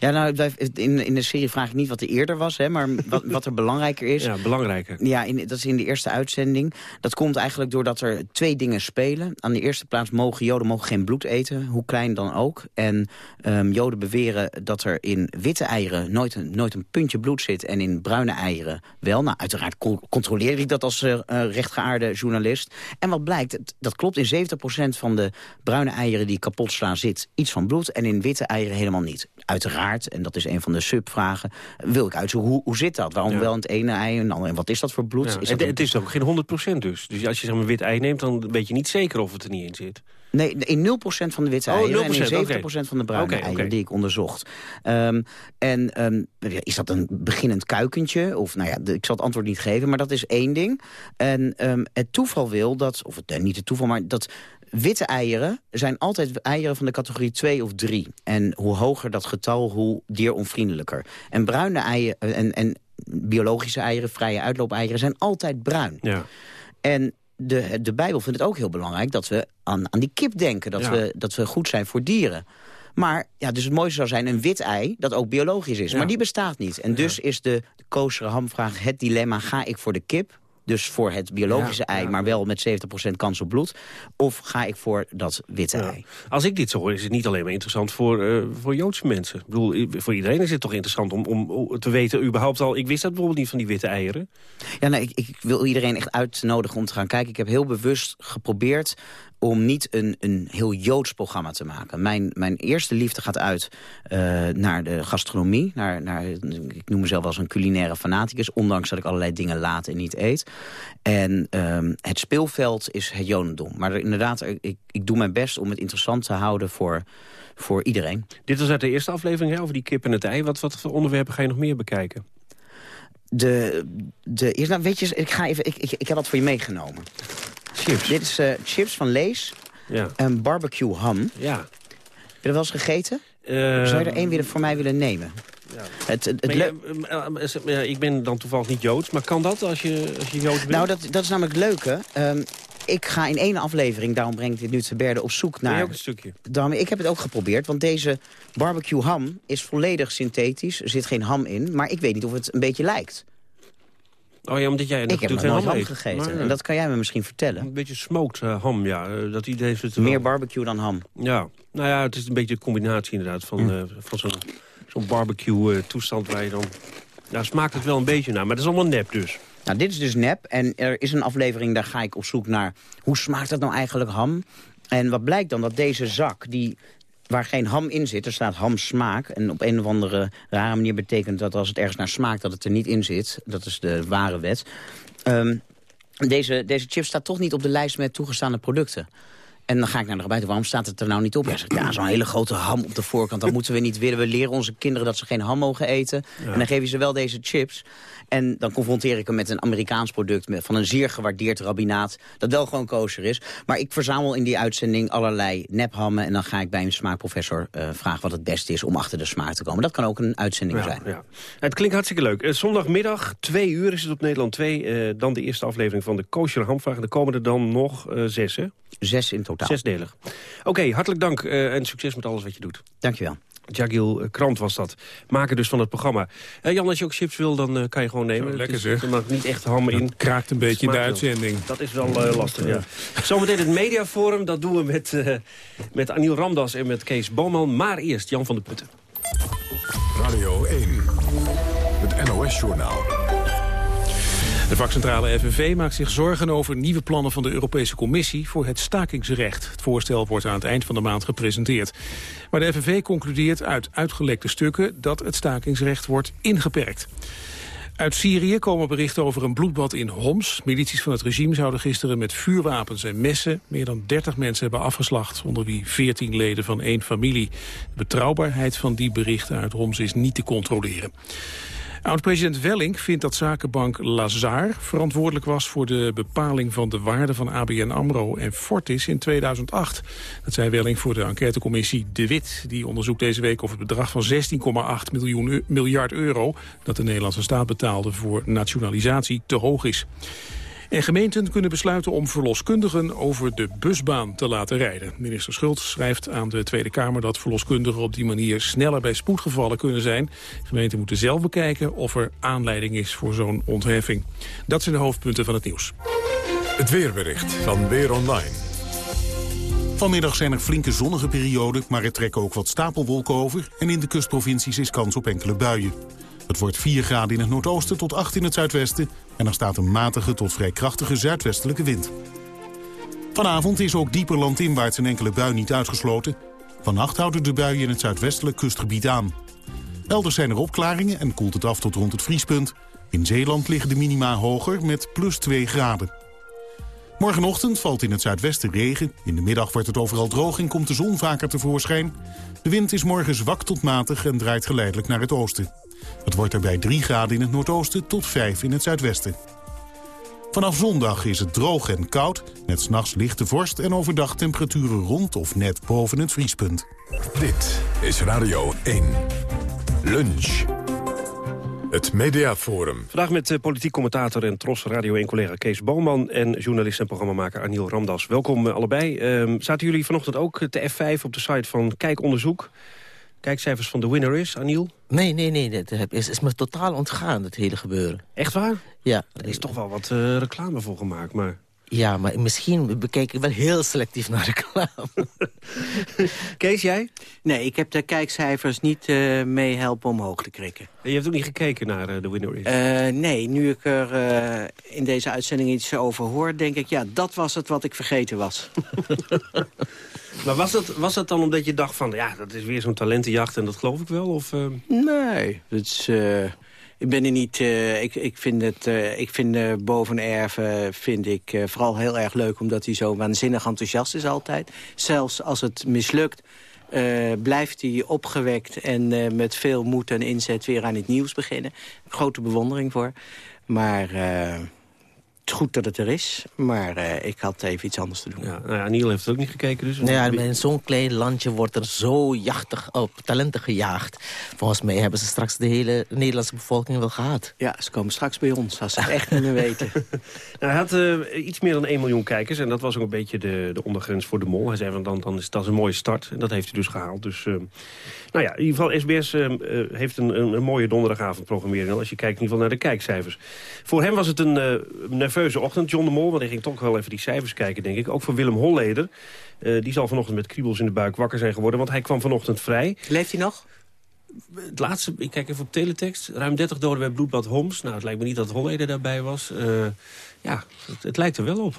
Ja, nou, in, in de serie vraag ik niet wat er eerder was... Hè, maar wat, wat er belangrijker is... *laughs* Ja, belangrijker. Ja, in, dat is in de eerste uitzending. Dat komt eigenlijk doordat er twee dingen spelen. Aan de eerste plaats mogen Joden mogen geen bloed eten, hoe klein dan ook. En um, Joden beweren dat er in witte eieren nooit een, nooit een puntje bloed zit... en in bruine eieren wel. Nou, uiteraard controleer ik dat als uh, rechtgeaarde journalist. En wat blijkt, dat klopt, in 70% van de bruine eieren die kapot slaan... zit iets van bloed en in witte eieren helemaal niet. Uiteraard, en dat is een van de subvragen, wil ik uitzoeken hoe, hoe zit dat? Waarom ja. wel het ene ei en, en wat is dat voor bloed? Ja. Is dat een... Het is ook geen 100% dus. Dus als je zeg maar wit ei neemt, dan weet je niet zeker of het er niet in zit. Nee, in 0% van de witte oh, eieren en in 70% okay. van de bruine okay, eieren okay. die ik onderzocht. Um, en um, is dat een beginnend kuikentje? Of nou ja, de, ik zal het antwoord niet geven, maar dat is één ding. En um, het toeval wil dat, of het, niet het toeval, maar dat witte eieren zijn altijd eieren van de categorie 2 of 3. En hoe hoger dat getal, hoe dieronvriendelijker. En bruine eieren en, en biologische eieren, vrije uitloopeieren, zijn altijd bruin. Ja. En de, de Bijbel vindt het ook heel belangrijk dat we aan, aan die kip denken. Dat, Ja. we, dat we goed zijn voor dieren. Maar ja, dus het mooiste zou zijn een wit ei dat ook biologisch is. Ja. Maar die bestaat niet. En dus is de, de hamvraag het dilemma... ga ik voor de kip, dus voor het biologische Ja, ei... ja. maar wel met 70% kans op bloed... of ga ik voor dat witte ei? Als ik dit zo hoor, is het niet alleen maar interessant voor, uh, voor Joodse mensen. Ik bedoel, voor iedereen is het toch interessant om, om te weten... überhaupt al, ik wist dat bijvoorbeeld niet van die witte eieren. Ja, nee, ik, ik wil iedereen echt uitnodigen om te gaan kijken. Ik heb heel bewust geprobeerd om niet een, een heel Joods programma te maken. Mijn, mijn eerste liefde gaat uit uh, naar de gastronomie. Naar, naar, ik noem mezelf wel eens een culinaire fanaticus... ondanks dat ik allerlei dingen laat en niet eet. En um, het speelveld is het Jodendom. Maar er, inderdaad, ik, ik doe mijn best om het interessant te houden voor, voor iedereen. Dit was uit de eerste aflevering hè, over die kip en het ei. Wat, wat voor onderwerpen ga je nog meer bekijken? De, de, nou, weet je, ik, ga even, ik, ik, ik heb wat voor je meegenomen. Chips. Dit is uh, chips van Lees. Ja. En barbecue ham. Ja. Heb je dat wel eens gegeten? Uh, Zou je er één willen, voor mij willen nemen? Ja. Het, het, het uh, ik ben dan toevallig niet Joods, maar kan dat als je, als je Joods bent? Nou, dat, dat is namelijk het leuke. Um, ik ga in één aflevering, daarom breng ik dit nu te berde, op zoek naar... Ben ook een stukje? Ik heb het ook geprobeerd, want deze barbecue ham is volledig synthetisch. Er zit geen ham in, maar ik weet niet of het een beetje lijkt. Oh ja, omdat jij ik heb nog nooit ham, ham gegeten. Maar, ja. En dat kan jij me misschien vertellen. Een beetje smoked uh, ham, ja. Uh, dat idee het Meer wel. barbecue dan ham. Ja, nou ja, het is een beetje een combinatie inderdaad van, uh, van zo'n zo'n barbecue toestand waar je dan... Nou, smaakt het wel een beetje naar, maar dat is allemaal nep dus. Nou, dit is dus nep. En er is een aflevering, daar ga ik op zoek naar... hoe smaakt dat nou eigenlijk ham? En wat blijkt dan? Dat deze zak, die, waar geen ham in zit... er staat ham smaak. En op een of andere rare manier betekent dat als het ergens naar smaakt... dat het er niet in zit. Dat is de ware wet. Um, deze, deze chip staat toch niet op de lijst met toegestane producten. En dan ga ik naar de buiten. Waarom staat het er nou niet op? Ja, zo'n hele grote ham op de voorkant. Dat moeten we niet willen. We leren onze kinderen dat ze geen ham mogen eten. En dan geef je ze wel deze chips. En dan confronteer ik hem met een Amerikaans product... Van een zeer gewaardeerd rabbinaat... dat wel gewoon kosher is. Maar ik verzamel in die uitzending allerlei nephammen... en dan ga ik bij een smaakprofessor uh, vragen wat het beste is... om achter de smaak te komen. Dat kan ook een uitzending Ja, zijn. ja. Het klinkt hartstikke leuk. Eh, zondagmiddag, twee uur is het op Nederland 2. eh, dan de eerste aflevering van de Kosher Hamvraag. Er komen er dan nog eh, zes, hè? Zes in totaal. Zesdelig. Oké, hartelijk dank eh, en succes met alles wat je doet. Dankjewel. Jagil eh, Krant was dat. Maker dus van het programma. Eh, Jan, als je ook chips wil, dan eh, kan je gewoon nemen. Zo, lekker Het is- zeg. Er mag niet echt ham in. kraakt een beetje in de uitzending. Dat is wel eh, lastig, ja. *laughs* Zometeen het mediaforum. Dat doen we met, eh, met Aniel Ramdas en met Kees Boman. Maar eerst Jan van de Putten. Radio 1. Het NOS-journaal. De vakcentrale FNV maakt zich zorgen over nieuwe plannen van de Europese Commissie voor het stakingsrecht. Het voorstel wordt aan het eind van de maand gepresenteerd. Maar de FNV concludeert uit uitgelekte stukken dat het stakingsrecht wordt ingeperkt. Uit Syrië komen berichten over een bloedbad in Homs. Milities van het regime zouden gisteren met vuurwapens en messen... meer dan 30 mensen hebben afgeslacht, onder wie 14 leden van één familie. De betrouwbaarheid van die berichten uit Homs is niet te controleren. Oud-president Welling vindt dat zakenbank Lazar verantwoordelijk was voor de bepaling van de waarde van ABN AMRO en Fortis in 2008. Dat zei Welling voor de enquêtecommissie De Wit. Die onderzoekt deze week of het bedrag van 16,8 miljoen eu- miljard euro dat de Nederlandse staat betaalde voor nationalisatie te hoog is. En gemeenten kunnen besluiten om verloskundigen over de busbaan te laten rijden. Minister Schultz schrijft aan de Tweede Kamer dat verloskundigen op die manier sneller bij spoedgevallen kunnen zijn. Gemeenten moeten zelf bekijken of er aanleiding is voor zo'n ontheffing. Dat zijn de hoofdpunten van het nieuws. Het weerbericht van Weer Online. Vanmiddag zijn er flinke zonnige perioden, maar er trekken ook wat stapelwolken over... en in de kustprovincies is kans op enkele buien. Het wordt 4 graden in het noordoosten tot 8 in het zuidwesten... en er staat een matige tot vrij krachtige zuidwestelijke wind. Vanavond is ook dieper landinwaarts een enkele bui niet uitgesloten. Vannacht houden de buien in het zuidwestelijk kustgebied aan. Elders zijn er opklaringen en koelt het af tot rond het vriespunt. In Zeeland liggen de minima hoger met plus 2 graden. Morgenochtend valt in het zuidwesten regen. In de middag wordt het overal droog en komt de zon vaker tevoorschijn. De wind is morgen zwak tot matig en draait geleidelijk naar het oosten. Het wordt daarbij 3 graden in het noordoosten tot 5 in het zuidwesten. Vanaf zondag is het droog en koud, met s'nachts lichte vorst... en overdag temperaturen rond of net boven het vriespunt. Dit is Radio 1. Lunch. Het Mediaforum. Vandaag met eh, politiek commentator en Tros Radio 1-collega Kees Boman... en journalist en programmamaker Aniel Ramdas. Welkom eh, allebei. Ehm, zaten jullie vanochtend ook eh, te F5 op de site van Kijkonderzoek? Kijkcijfers van de winner is, Aniel? Nee, nee, nee. Dat heb- is, is me totaal ontgaan, het hele gebeuren. Echt waar? Ja. Er is toch wel wat eh, reclame voor gemaakt, maar... Ja, maar misschien bekijk ik wel heel selectief naar reclame. *laughs* Kees, jij? Nee, ik heb de kijkcijfers niet eh mee helpen omhoog te krikken. Je hebt ook niet gekeken naar eh, de winner is? Eh, nee, nu ik er eh, in deze uitzending iets over hoor... denk ik, ja, dat was het wat ik vergeten was. *laughs* Maar was dat, was dat dan omdat je dacht van... ja, dat is weer zo'n talentenjacht en dat geloof ik wel? Of, eh, Nee, dat is, eh, ik ben er niet... eh, ik, ik vind het, ik vind uh, Boven Erven vind ik vooral heel erg leuk... omdat hij zo waanzinnig enthousiast is altijd. Zelfs als het mislukt... blijft hij opgewekt en met veel moed en inzet weer aan het nieuws beginnen. Grote bewondering voor. Maar het goed dat het er is. Maar eh, ik had even iets anders te doen. Ja, nou ja, Niel heeft het ook niet gekeken dus. Ja, maar in zo'n klein landje wordt er zo jachtig op talenten gejaagd. Volgens mij hebben ze straks de hele Nederlandse bevolking wel gehad. Ja, ze komen straks bij ons als ze het echt niet meer weten. *laughs* Nou, hij had eh, iets meer dan 1 miljoen kijkers. En dat was ook een beetje de, de ondergrens voor de mol. Hij zei van dan, dan is dat een mooie start. En dat heeft hij dus gehaald. Dus, eh, nou ja, in ieder geval SBS eh, eh, heeft een, een, een mooie donderdagavondprogrammering. Als je kijkt in ieder geval naar de kijkcijfers. Voor hem was het een eh, nerveuze ochtend, John de Mol. Want hij ging toch wel even die cijfers kijken, denk ik. Ook voor Willem Holleder. Eh, die zal vanochtend met kriebels in de buik wakker zijn geworden. Want hij kwam vanochtend vrij. Leeft hij nog? Het laatste, ik kijk even op teletext. Ruim 30 doden bij bloedbad Homs. Nou, het lijkt me niet dat Holleder daarbij was. Ja, het, het lijkt er wel op.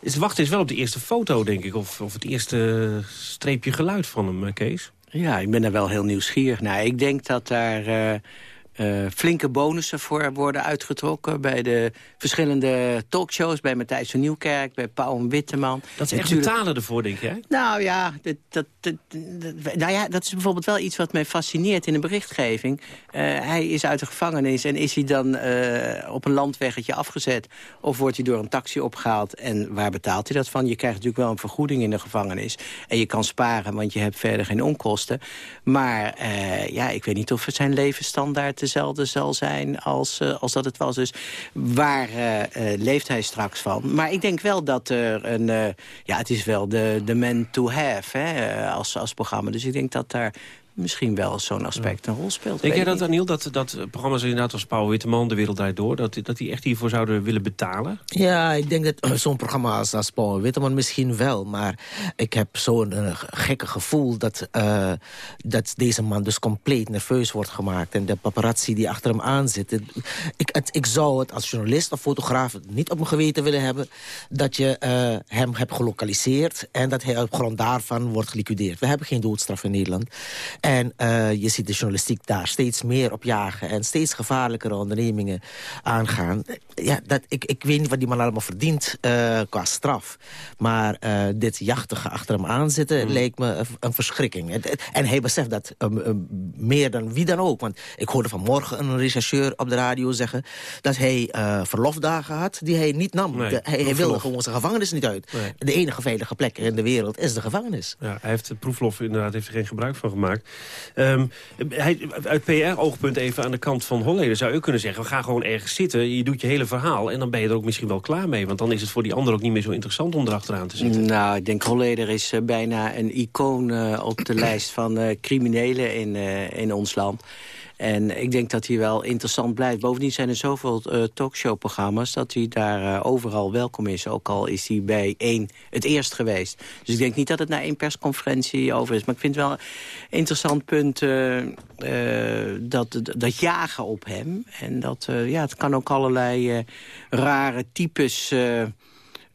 Is, wachten is wel op de eerste foto, denk ik. Of, of het eerste streepje geluid van hem, Kees. Ja, ik ben er wel heel nieuwsgierig naar. Ik denk dat daar eh, eh, flinke bonussen voor worden uitgetrokken... bij de verschillende talkshows, bij Matthijs van Nieuwkerk... bij Paul Witteman. Dat ze echt Natuurlijk- betalen ervoor, denk jij? nou ja, dat, dat, dat, dat- nou ja, dat is bijvoorbeeld wel iets wat mij fascineert in de berichtgeving. Eh, hij is uit de gevangenis en is hij dan eh, op een landweggetje afgezet... of wordt hij door een taxi opgehaald en waar betaalt hij dat van? Je krijgt natuurlijk wel een vergoeding in de gevangenis. En je kan sparen, want je hebt verder geen onkosten. Maar ja, ik weet niet of zijn levensstandaard dezelfde zal zijn als, eh, als dat het was. Dus waar eh, eh, leeft hij straks van? Maar ik denk wel dat er een... ja, het is wel de, de man to have hè, als, als programma. Dus ik denk dat daar misschien wel zo'n aspect een rol speelt. Denk jij ik dat, niet. Aniel, dat, dat programma's inderdaad als Pauw Witteman, De Wereld Draait Door... dat, dat die echt hiervoor zouden willen betalen? Ja, ik denk dat eh, zo'n programma als, als Paul Witteman misschien wel. Maar ik heb zo'n eh, gekke gevoel dat, eh, dat deze man dus compleet nerveus wordt gemaakt. En de paparazzi die achter hem aan zit. Het- Ik, het, ik zou het als journalist of fotograaf niet op mijn geweten willen hebben... dat je eh, hem hebt gelokaliseerd en dat hij op grond daarvan wordt geliquideerd. We hebben geen doodstraf in Nederland. En eh, je ziet de journalistiek daar steeds meer op jagen... en steeds gevaarlijkere ondernemingen aangaan. Ja, dat, ik, ik weet niet wat die man allemaal verdient eh, qua straf. Maar eh, dit jachtige achter hem aanzitten lijkt me een, een verschrikking. En, en hij beseft dat um, meer dan wie dan ook. Want ik hoorde vanmorgen een rechercheur op de radio zeggen... dat hij verlofdagen had die hij niet nam. Nee, De- hij, hij wilde gewoon zijn gevangenis niet uit. Nee. De enige veilige plek in de wereld is de gevangenis. Ja, hij heeft het proeflof inderdaad heeft er geen gebruik van gemaakt. Ehm, hij, uit PR-oogpunt even aan de kant van Holleder zou je kunnen zeggen... we gaan gewoon ergens zitten, je doet je hele verhaal... en dan ben je er ook misschien wel klaar mee. Want dan is het voor die ander ook niet meer zo interessant om erachteraan te zitten. Nou, ik denk Holleder is eh, bijna een icoon eh, op de *clears throat* lijst van eh, criminelen in, in ons land. En ik denk dat hij wel interessant blijft. Bovendien zijn er zoveel eh, talkshow-programma's... dat hij daar eh, overal welkom is. Ook al is hij bij één het eerst geweest. Dus ik denk niet dat het naar één persconferentie over is. Maar ik vind het wel een interessant punt... eh, dat, dat jagen op hem. En dat, ja, het kan ook allerlei rare types...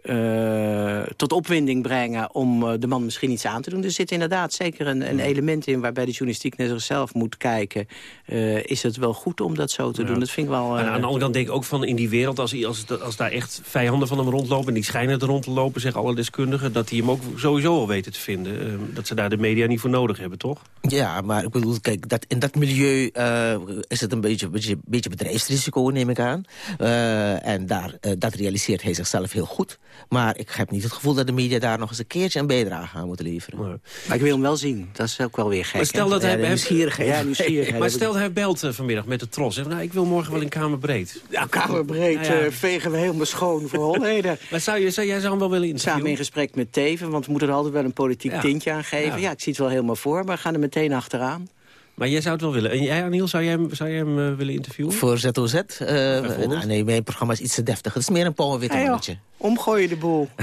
eh, tot opwinding brengen om eh, de man misschien iets aan te doen. Er zit inderdaad zeker een, een element in waarbij de journalistiek naar zichzelf moet kijken. Eh, is het wel goed om dat zo te Ja. doen? Dat vind ik wel... En aan de andere kant denk ik ook van in die wereld... als, als, als daar echt vijanden van hem rondlopen... en die schijnen er rond te lopen, zeggen alle deskundigen... dat die hem ook sowieso al weten te vinden. Dat ze daar de media niet voor nodig hebben, toch? Ja, maar ik bedoel, kijk, dat, in dat milieu eh, is het een beetje, beetje, beetje bedrijfsrisico, neem ik aan. Eh, en daar, eh, dat realiseert hij zichzelf heel goed. Maar ik heb niet het gevoel dat de media daar nog eens een keertje een bijdrage aan moeten leveren. Maar ik wil hem wel zien. Dat is ook wel weer gek. Maar stel dat hij... nieuwsgierigheid. Ja, nieuwsgierigheid. maar stel hij belt eh, vanmiddag met de tros. Zegt, nou, ik wil morgen wel in Kamerbreed. Ja, Kamerbreed Nou ja. eh, vegen we helemaal schoon voor Holleder. *laughs* Maar zou je, zou, jij zou hem wel willen interviewen? Samen in gesprek met Teven, want we moeten er altijd wel een politiek Ja. tintje aan geven. Ja. Ja. ik zie het wel helemaal voor, maar we gaan er meteen achteraan. Maar jij zou het wel willen. En jij, Aniel, zou jij hem, zou jij hem eh, willen interviewen? Voor ZOZ? eh, nou, nee, mijn programma is iets te deftig. Het is meer een Paul Witte Ja, joh. mannetje. Omgooien de boel. *laughs*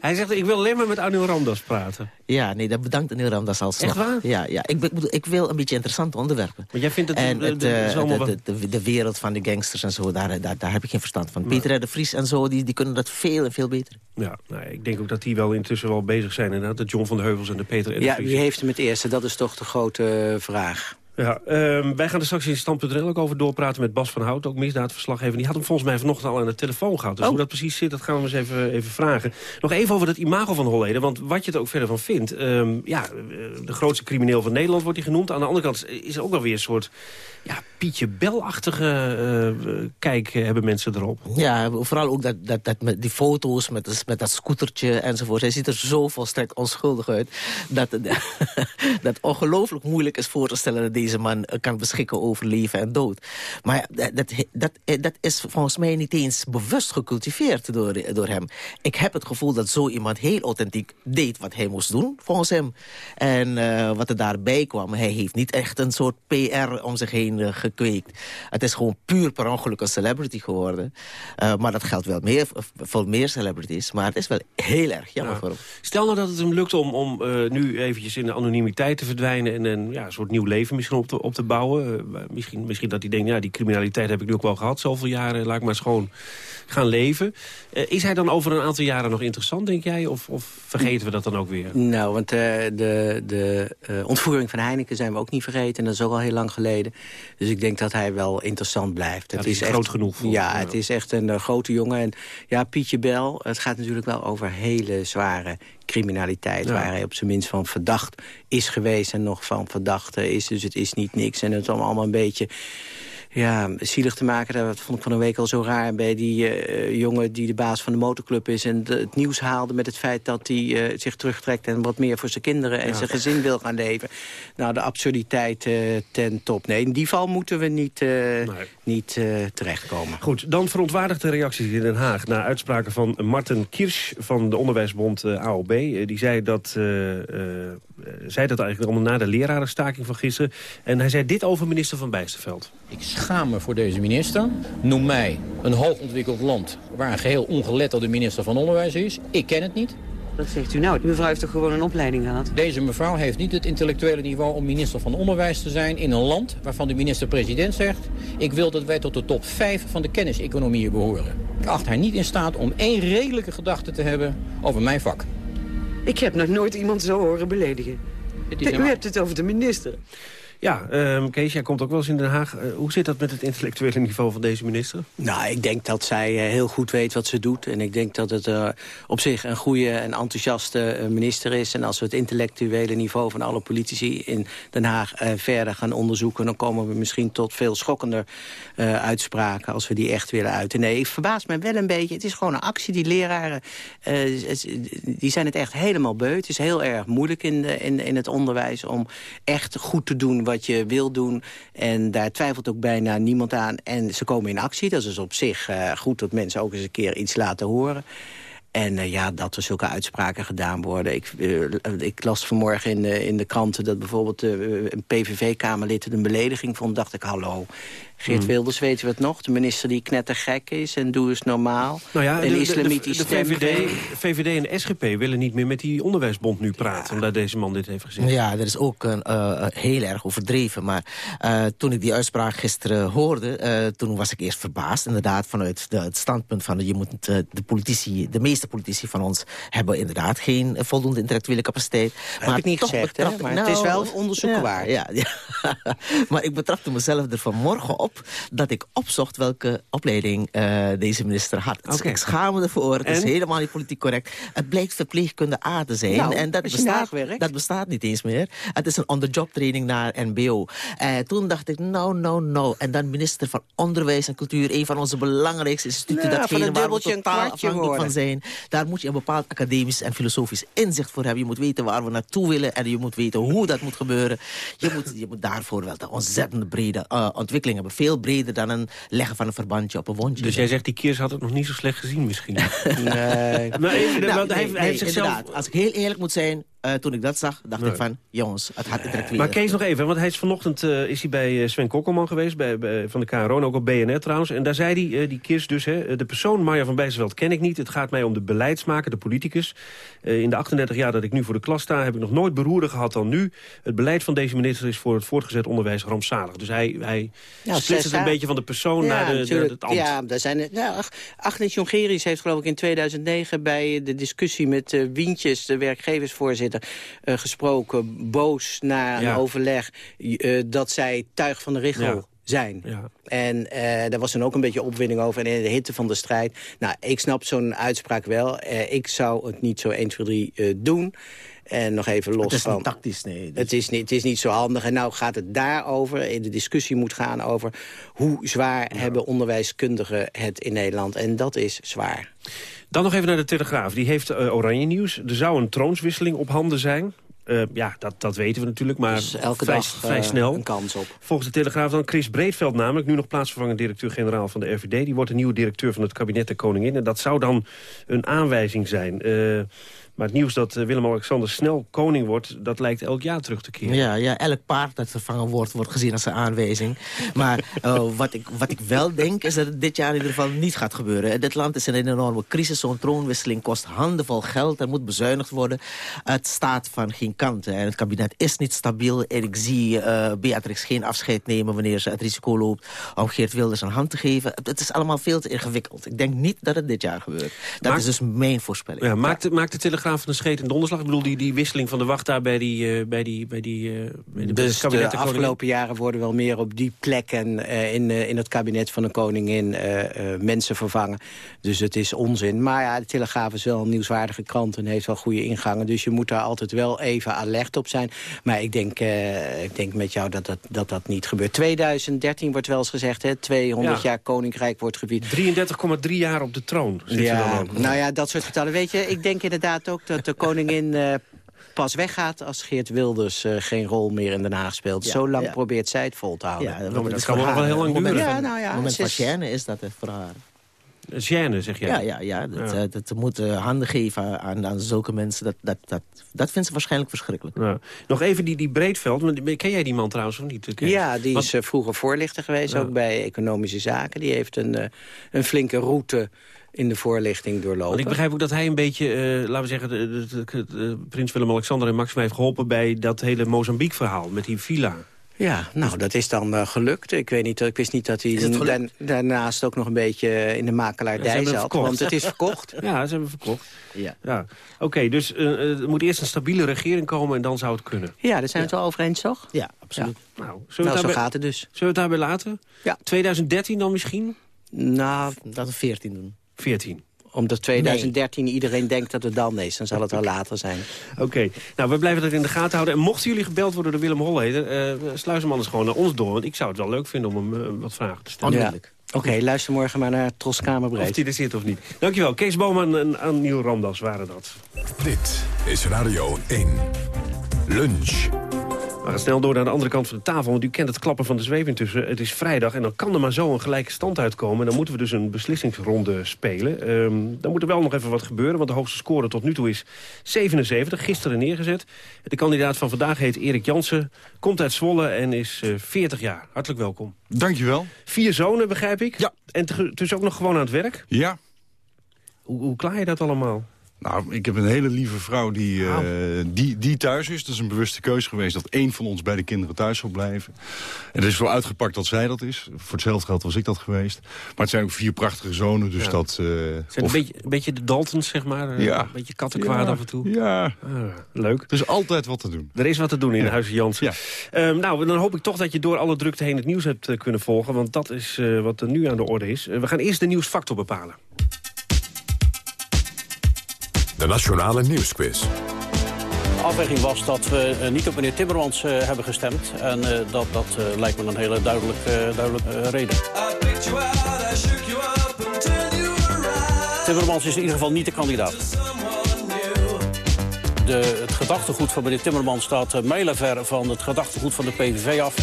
Hij zegt, ik wil alleen maar met Aniel Ramdas praten. Ja, nee, dat bedankt Anil Ramdas alsnog. Echt waar? Ja, ja ik, ik bedoel, ik wil een beetje interessante onderwerpen. Maar jij vindt het... En eh, het, de- de, de, de, de wereld van de gangsters en zo, daar, daar, daar heb ik geen verstand van. Peter de Vries en zo, die, die kunnen dat veel en veel beter. Ja, nou, ik denk ook dat die wel intussen wel bezig zijn. Inderdaad, de John van de Heuvels en de Peter en de Ja, Vries. wie heeft hem het eerste? Dat is toch de grote vraag. Ja, ehm, wij gaan er straks in stand.nl ook over doorpraten met Bas van Hout, ook misdaadverslaggever. Die had hem volgens mij vanochtend al aan de telefoon gehad. Dus Oh. hoe dat precies zit, dat gaan we eens even, even vragen. Nog even over dat imago van Holleden, want wat je er ook verder van vindt. ehm, ja, eh, de grootste crimineel van Nederland wordt hij genoemd. Aan de andere kant is er ook wel weer een soort ja, Pietje Bel-achtige eh, kijk eh, hebben mensen erop. Ja, vooral ook dat, dat, dat met die foto's met, dat- met dat scootertje enzovoort. Hij ziet er zo volstrekt onschuldig uit... dat *laughs* dat ongelooflijk moeilijk is voor te stellen... dat deze man eh, kan beschikken over leven en dood. Maar dat, dat, dat, dat is volgens mij niet eens bewust gecultiveerd door, door hem. Ik heb het gevoel dat zo iemand heel authentiek deed wat hij moest doen, volgens hem. En eh, wat er daarbij kwam, hij heeft niet echt een soort PR om zich heen eh, gekweekt. Het is gewoon puur per ongeluk een celebrity geworden. Eh, maar dat geldt wel meer, voor meer celebrities. Maar het is wel heel erg jammer Ja. voor hem. Stel nou dat het hem lukt om, om eh, nu eventjes in de anonimiteit te verdwijnen... en een ja, een soort nieuw leven misschien op te, op te bouwen. Eh, misschien, misschien dat hij denkt, ja, die criminaliteit heb ik nu ook wel gehad. Zoveel jaren, laat ik maar gewoon gaan leven. Eh, is hij dan over een aantal jaren nog interessant, denk jij? Of, of vergeten we dat dan ook weer? Nou, want uh, de, de ontvoering van Heineken zijn we ook niet vergeten. En dat is ook al heel lang geleden. Dus ik denk dat hij wel interessant blijft. het is, groot genoeg. Voor, ja, het is echt een grote jongen. En ja, Pietje Bel, het gaat natuurlijk wel over hele zware criminaliteit... waar hij op zijn minst van verdacht is geweest en nog van verdachte is. Dus het is niet niks. En het is allemaal een beetje ja, zielig te maken. Dat vond ik van een week al zo raar bij die uh, jongen die de baas van de motorclub is. En het nieuws haalde met het feit dat hij uh, zich terugtrekt en wat meer voor zijn kinderen en zijn gezin wil gaan leven. Nou, de absurditeit uh, ten top. Nee, in die val moeten we niet, nee. niet terechtkomen. Goed, dan verontwaardigde reacties in Den Haag na uitspraken van Martin Kirsch van de onderwijsbond AOB. die zei dat, zei dat eigenlijk allemaal na de lerarenstaking van gisteren. En hij zei dit over minister Van Bijsterveld. Ik schaam me voor deze minister. Noem mij een hoogontwikkeld land waar een geheel ongeletterde minister van Onderwijs is. Ik ken het niet. Wat zegt u nou? Die mevrouw heeft toch gewoon een opleiding gehad? Deze mevrouw heeft niet het intellectuele niveau om minister van Onderwijs te zijn... in een land waarvan de minister-president zegt... ik wil dat wij tot de top 5 van de kenniseconomieën behoren. Ik acht haar niet in staat om één redelijke gedachte te hebben over mijn vak. Ik heb nog nooit iemand zo horen beledigen. U hebt het over de minister. Ja, um, Kees, jij komt ook wel eens in Den Haag. Uh, hoe zit dat met het intellectuele niveau van deze minister? Nou, ik denk dat zij uh, heel goed weet wat ze doet. En ik denk dat het uh, op zich een goede en enthousiaste minister is. En als we het intellectuele niveau van alle politici in Den Haag verder gaan onderzoeken... dan komen we misschien tot veel schokkender uitspraken als we die echt willen uiten. Nee, ik verbaas me wel een beetje. Het is gewoon een actie. Die leraren die zijn het echt helemaal beu. Het is heel erg moeilijk in, de, in, in het onderwijs om echt goed te doen wat je wil doen. En daar twijfelt ook bijna niemand aan. En ze komen in actie. Dat is op zich uh, goed dat mensen ook eens een keer iets laten horen. En uh, ja, dat er zulke uitspraken gedaan worden. Ik, uh, ik las vanmorgen in, uh, in de kranten dat bijvoorbeeld een PVV-kamerlid een belediging vond. dacht ik, hallo, Geert hmm. Wilders, weet je wat nog? De minister die knettergek is en doe eens normaal. Nou ja, de, islamitisch de, de, VVD, VVD, en SGP willen niet meer met die onderwijsbond nu praten... omdat deze man dit heeft gezegd. Ja, dat is ook uh, heel erg overdreven. Maar uh, toen ik die uitspraak gisteren hoorde... Uh, toen was ik eerst verbaasd. Inderdaad, vanuit de, het standpunt van... je moet de politici, de meeste politici van ons... hebben inderdaad geen voldoende intellectuele capaciteit. Dat heb ik niet gezegd? Maar nou, het is wel onderzoek ja, waard. Ja, ja. *laughs* maar ik betrapte mezelf er vanmorgen op dat ik opzocht welke opleiding uh, deze minister had. Okay. Ik schaam me ervoor. Het is helemaal niet politiek correct. Het blijkt verpleegkunde A te zijn. Nou, en dat bestaat, dat bestaat niet eens meer. Het is een on-the-job training naar NBO. Uh, toen dacht ik, nou, nou, nou. En dan minister van Onderwijs en Cultuur. Een van onze belangrijkste instituten. Nou, datgene waar we totaal afhankelijk van zijn. Daar moet je een bepaald academisch en filosofisch inzicht voor hebben. Je moet weten waar we naartoe willen. En je moet weten hoe dat moet gebeuren. Je moet, je moet daarvoor wel de ontzettend brede uh, ontwikkeling hebben veel breder dan een leggen van een verbandje op een wondje. Dus jij zegt, die Kiers had het nog niet zo slecht gezien misschien? *laughs* nee. Maar even, nou, nee, hij, hij heeft zichzelf... Als ik heel eerlijk moet zijn, uh, toen ik dat zag, dacht nee. ik van, jongens, het gaat direct weer. Maar Kees nog even, want hij is vanochtend uh, is hij bij uh, Sven Kokkelman geweest, bij, bij, van de KRO ook op BNR trouwens. En daar zei hij, die Kiers dus, hè, de persoon Marja van Bijsterveld ken ik niet. Het gaat mij om de beleidsmaker, de politicus. in de 38 jaar dat ik nu voor de klas sta, heb ik nog nooit beroerder gehad dan nu. Het beleid van deze minister is voor het voortgezet onderwijs rampzalig. Dus hij, hij nou, splitst het een beetje van de persoon ja, naar de, de, het ambt. Ja, daar zijn, nou, Agnes Jongerius heeft geloof ik in 2009 bij de discussie met Wientjes, de werkgeversvoorzitter, gesproken gesproken boos na ja. een overleg... Uh, dat zij tuig van de richel ja. zijn. Ja. En uh, daar was dan ook een beetje opwinding over. En in de hitte van de strijd... Nou, ik snap zo'n uitspraak wel. Ik zou het niet zo 1, 2, 3 uh, doen. En nog even los van... Het is niet tactisch, nee. Het is niet, het is niet zo handig. En nou gaat het daarover, in de discussie moet gaan over... hoe zwaar ja. hebben onderwijskundigen het in Nederland. En dat is zwaar. Dan nog even naar de Telegraaf. Die heeft uh, oranje nieuws. Er zou een troonswisseling op handen zijn. Uh, ja, dat, dat weten we natuurlijk, maar dus elke vrij, dag, vrij snel. een kans op. Volgens de Telegraaf dan Chris Breedveld namelijk... nu nog plaatsvervangend directeur-generaal van de RVD. Die wordt de nieuwe directeur van het kabinet de Koningin. En dat zou dan een aanwijzing zijn. Maar het nieuws dat eh, Willem-Alexander snel koning wordt... dat lijkt elk jaar terug te keren. Ja, ja, elk paard dat vervangen wordt, wordt gezien als een aanwijzing. Maar uh, *laughs* wat, ik, wat ik wel denk, is dat het dit jaar in ieder geval niet gaat gebeuren. Dit land is in een enorme crisis. Zo'n troonwisseling kost handenvol geld. Er moet bezuinigd worden. Het staat van geen kant. En het kabinet is niet stabiel. En ik zie uh, Beatrix geen afscheid nemen... wanneer ze het risico loopt om Geert Wilders een hand te geven. Het is allemaal veel te ingewikkeld. Ik denk niet dat het dit jaar gebeurt. Dat Maakt- is dus mijn voorspelling. Ja, maakt, maakt de Telegraaf van de scheet en donderslag? Ik bedoel, die, die wisseling van de wacht daar bij die... eh, bij die, bij die eh, bij de, Dus de afgelopen jaren worden wel meer op die plekken eh, in, in het kabinet van de koningin mensen vervangen. Dus het is onzin. Maar ja, de Telegraaf is wel een nieuwswaardige krant en heeft wel goede ingangen. Dus je moet daar altijd wel even alert op zijn. Maar ik denk, ik denk met jou dat dat, dat dat niet gebeurt. 2013 wordt wel eens gezegd, hè, 200 Ja. jaar koninkrijk wordt gebied. 33,3 jaar op de troon. zit ze dan Ja, ook. nou ja, dat soort getallen. Weet je, ik denk inderdaad ook dat de koningin eh, pas weggaat... als Geert Wilders eh, geen rol meer in Den Haag speelt. Ja, Zo lang ja. probeert zij het vol te houden. Ja, maar dat is kan wel heel lang het moment duren. van- Ja, nou ja, Het moment van is- is dat voor haar. Gêne, zeg jij. Ja, ja, ja. Dat, Ja. eh, dat moet handen geven aan, aan zulke mensen. Dat, dat, dat, dat vindt ze waarschijnlijk verschrikkelijk. Ja. Nog even die, die Breedveld. Ken jij die man trouwens of niet? Kees? Ja, die Want- is vroeger voorlichter geweest, Ja. ook bij Economische Zaken. Die heeft een, eh, een flinke route in de voorlichting doorlopen. Want ik begrijp ook dat hij een beetje, eh, laten we zeggen... De, de- de- de- prins Willem-Alexander en Maxima heeft geholpen... bij dat hele Mozambique-verhaal met die villa. Ja, nou, dat is dan eh, gelukt. Ik, weet niet, ik wist niet dat hij daarnaast ook nog een beetje in de Ja, makelaardij hebben zat. Want het is verkocht. *laughs* Ja, ze hebben verkocht. Ja. Ja. Oké, dus eh, er moet eerst een stabiele regering komen... en dan zou het kunnen. Ja, daar zijn we het wel over eens, toch? Ja, absoluut. Nou, Nou, zo daarbij, gaat het dus. zullen we het daarbij laten? Ja. 2013 dan misschien? Nou, Laten we 14 doen. 14. omdat 2013 iedereen denkt dat het dan is. Dan zal het wel later zijn. Oké, nou, we blijven dat in de gaten houden. En mochten jullie gebeld worden door Willem Holleder... eh sluis hem anders gewoon naar ons door. Want ik zou het wel leuk vinden om hem eh, wat vragen te stellen. Onmiddellijk. Oké, luister morgen maar naar Troskamer Of die er zit of niet. Dankjewel. Kees Boman en Aniel Ramdas waren dat. Dit is Radio 1. Lunch. We gaan snel door naar de andere kant van de tafel. Want u kent het klappen van de zweep intussen. Het is vrijdag en dan kan er maar zo een gelijke stand uitkomen. En dan moeten we dus een beslissingsronde spelen. Ehm, dan moet er wel nog even wat gebeuren. Want de hoogste score tot nu toe is 77. Gisteren neergezet. De kandidaat van vandaag heet Erik Jansen. Komt uit Zwolle en is eh, 40 jaar. Hartelijk welkom. Dankjewel. Vier zonen, begrijp ik? Ja. En dus ook nog gewoon aan het werk? Ja. Hoe, hoe klaar je dat allemaal? Nou, ik heb een hele lieve vrouw die, eh, die, die thuis is. Dat is een bewuste keuze geweest dat één van ons bij de kinderen thuis zal blijven. En er is wel uitgepakt dat zij dat is. Voor hetzelfde geld was ik dat geweest. Maar het zijn ook vier prachtige zonen, dus Ja. dat... eh, Zijn of- een, beetje, een beetje de Daltons, zeg maar? Eh, Ja. Een beetje kattenkwaad Ja. af en toe? Ja, Ah, leuk. er is altijd wat te doen. Er is wat te doen in Ja. Huis Jansen. Ja. Ehm, nou, dan hoop ik toch dat je door alle drukte heen het nieuws hebt eh, kunnen volgen. Want dat is eh, wat er nu aan de orde is. Eh, we gaan eerst de nieuwsfactor bepalen. De Nationale Nieuwsquiz. De afweging was dat we eh, niet op meneer Timmermans eh, hebben gestemd. En eh, dat, dat lijkt me een hele duidelijke duidelijk, eh, reden. Timmermans is in ieder geval niet de kandidaat. De, het gedachtegoed van meneer Timmermans staat mijlenver van het gedachtegoed van de PVV af.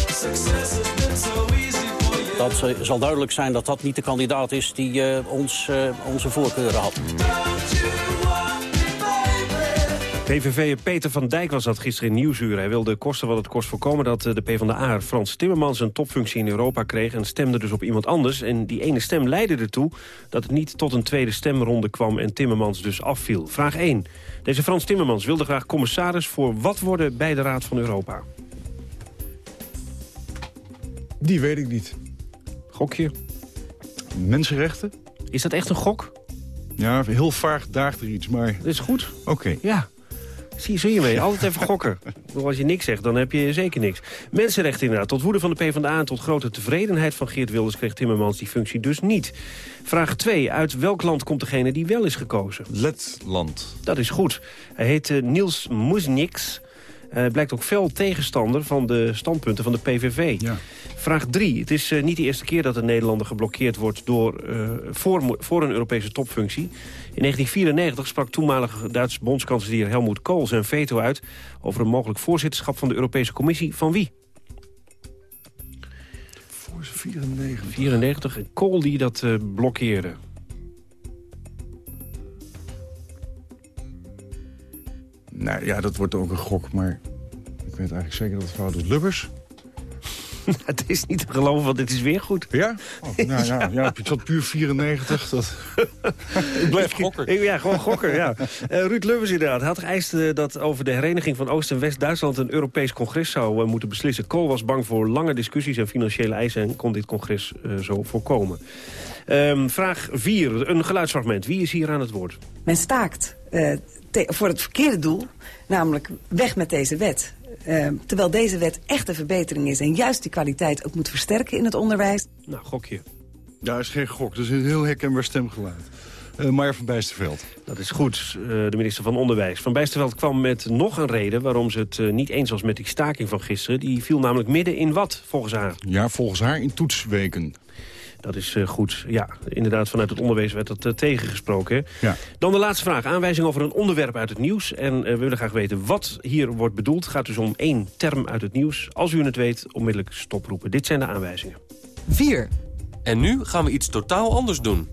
Dat zal duidelijk zijn dat dat niet de kandidaat is die ons, onze voorkeuren had. PVV Peter van Dijk was dat gisteren in Nieuwsuur. Hij wilde kosten wat het kost voorkomen dat eh, de PvdA Frans Timmermans een topfunctie in Europa kreeg... en stemde dus op iemand anders. En die ene stem leidde ertoe dat het niet tot een tweede stemronde kwam... en Timmermans dus afviel. Vraag 1. Deze Frans Timmermans wilde graag commissaris voor wat worden bij de Raad van Europa? Die weet ik niet. Gokje. Mensenrechten? Is dat echt een gok? Ja, heel vaag daagt er iets, maar... Dat is goed. Oké. Ja. Zie, zie je mee, altijd even gokken. Als je niks zegt, dan heb je zeker niks. Mensenrechten inderdaad. Tot woede van de PvdA en tot grote tevredenheid van Geert Wilders... kreeg Timmermans die functie dus niet. Vraag 2. Uit welk land komt degene die wel is gekozen? Letland. Dat is goed. Hij heet eh, Niels Muzniks. Hij blijkt ook fel tegenstander van de standpunten van de PVV. Ja. Vraag 3. Het is eh, niet de eerste keer dat een Nederlander geblokkeerd wordt... Door, eh, voor, voor een Europese topfunctie. In 1994 sprak toenmalige Duitse bondskanselier Helmoet Kool zijn veto uit... over een mogelijk voorzitterschap van de Europese Commissie. Van wie? Voor 94. 94. En Kool die dat eh, blokkeerde. Nou ja, dat wordt ook een gok, maar ik weet eigenlijk zeker dat het fout is. Lubbers? *laughs* het is niet te geloven, want dit is weer goed. Ja? Oh, nou ja, *laughs* ja, ik zat puur 94. Dat... *laughs* ik blijf gokker. Ja, gewoon gokker, ja. Eh, Ruud Lubbers inderdaad had geëist eh, dat over de hereniging van Oost- en West-Duitsland... een Europees congres zou eh, moeten beslissen. Kool was bang voor lange discussies en financiële eisen... en kon dit congres zo voorkomen. Ehm, vraag 4, een geluidsfragment. Wie is hier aan het woord? Men staakt eh, voor het verkeerde doel, namelijk weg met deze wet. Eh, terwijl deze wet echt een verbetering is en juist die kwaliteit ook moet versterken in het onderwijs. Nou, gokje. Ja, is geen gok. Dat is een heel herkenbaar stemgeluid. Uh, Marja van Bijsterveld. Dat is goed, eh, de minister van Onderwijs. Van Bijsterveld kwam met nog een reden waarom ze het eh, niet eens was met die staking van gisteren. Die viel namelijk midden in wat, volgens haar? Ja, volgens haar in toetsweken. Dat is eh, goed. Ja, inderdaad, vanuit het onderwijs werd dat eh, tegengesproken. hè? Ja. Dan de laatste vraag. Aanwijzing over een onderwerp uit het nieuws. En eh, we willen graag weten wat hier wordt bedoeld. Het gaat dus om één term uit het nieuws. Als u het weet, onmiddellijk stoproepen. Dit zijn de aanwijzingen. 4. En nu gaan we iets totaal anders doen.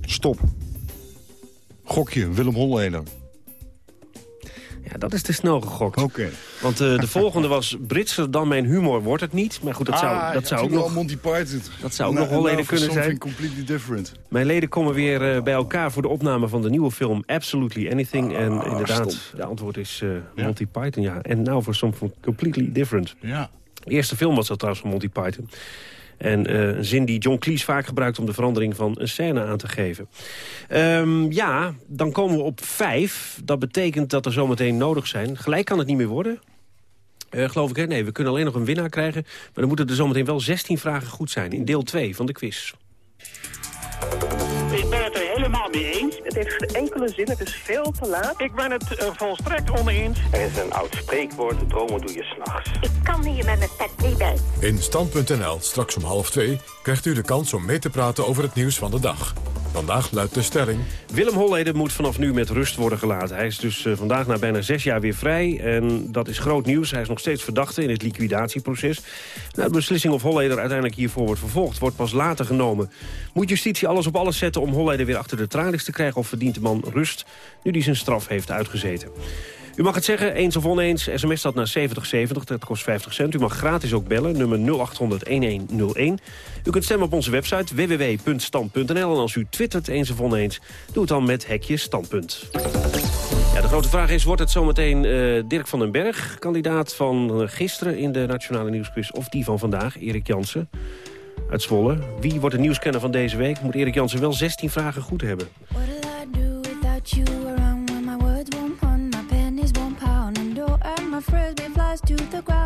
Stop. Gokje, Willem Holleder. Ja, dat is te snel gegokt. Oké. Want eh, de volgende was Britser dan mijn humor wordt het niet. Maar goed, dat zou, Ah, dat zou ook wel nog... Monty Python. Dat zou ook Nou, nog Holleder nou, for kunnen zijn. completely different. Mijn leden komen weer eh, bij elkaar voor de opname van de nieuwe film Absolutely Anything. en Ah, inderdaad, stom. de antwoord is eh, Monty Python, ja. En now for something completely different. Ja. De eerste film was dat trouwens van Monty Python. En eh, een zin die John Cleese vaak gebruikt om de verandering van een scène aan te geven. Ehm, ja, dan komen we op vijf. Dat betekent dat er zometeen nodig zijn. Gelijk kan het niet meer worden. Eh, geloof ik, hè? Nee, we kunnen alleen nog een winnaar krijgen. Maar dan moeten er zometeen wel 16 vragen goed zijn. In deel 2 van de quiz. Ik ben het er helemaal mee eens. Het heeft geen enkele zin, het is veel te laat. Ik ben het uh, volstrekt oneens. Er is een oud spreekwoord, dromen doe je s'nachts. Ik kan hier met mijn pet niet bij. In Stand.nl, straks om half twee, krijgt u de kans om mee te praten over het nieuws van de dag. Vandaag luidt de stelling... Willem Holleden moet vanaf nu met rust worden gelaten. Hij is dus uh, vandaag na bijna zes jaar weer vrij. En dat is groot nieuws. Hij is nog steeds verdachte in het liquidatieproces. Nou, de beslissing of Holleder uiteindelijk hiervoor wordt vervolgd... wordt pas later genomen. Moet justitie alles op alles zetten om Holleder weer achter de tralies te krijgen... of verdient de man rust nu hij zijn straf heeft uitgezeten? U mag het zeggen, eens of oneens. SMS staat naar 7070, dat kost 50 cent. U mag gratis ook bellen, nummer 0800-1101. U kunt stemmen op onze website www.stand.nl. En als u twittert eens of oneens, doe het dan met hekje standpunt. Ja, de grote vraag is, wordt het zometeen uh, Dirk van den Berg... kandidaat van uh, gisteren in de Nationale Nieuwsquiz... of die van vandaag, Erik Jansen uit Zwolle? Wie wordt de nieuwskenner van deze week? Moet Erik Jansen wel 16 vragen goed hebben. you around when my words won't pun, my pennies won't pound, and all and my frisbee flies to the ground.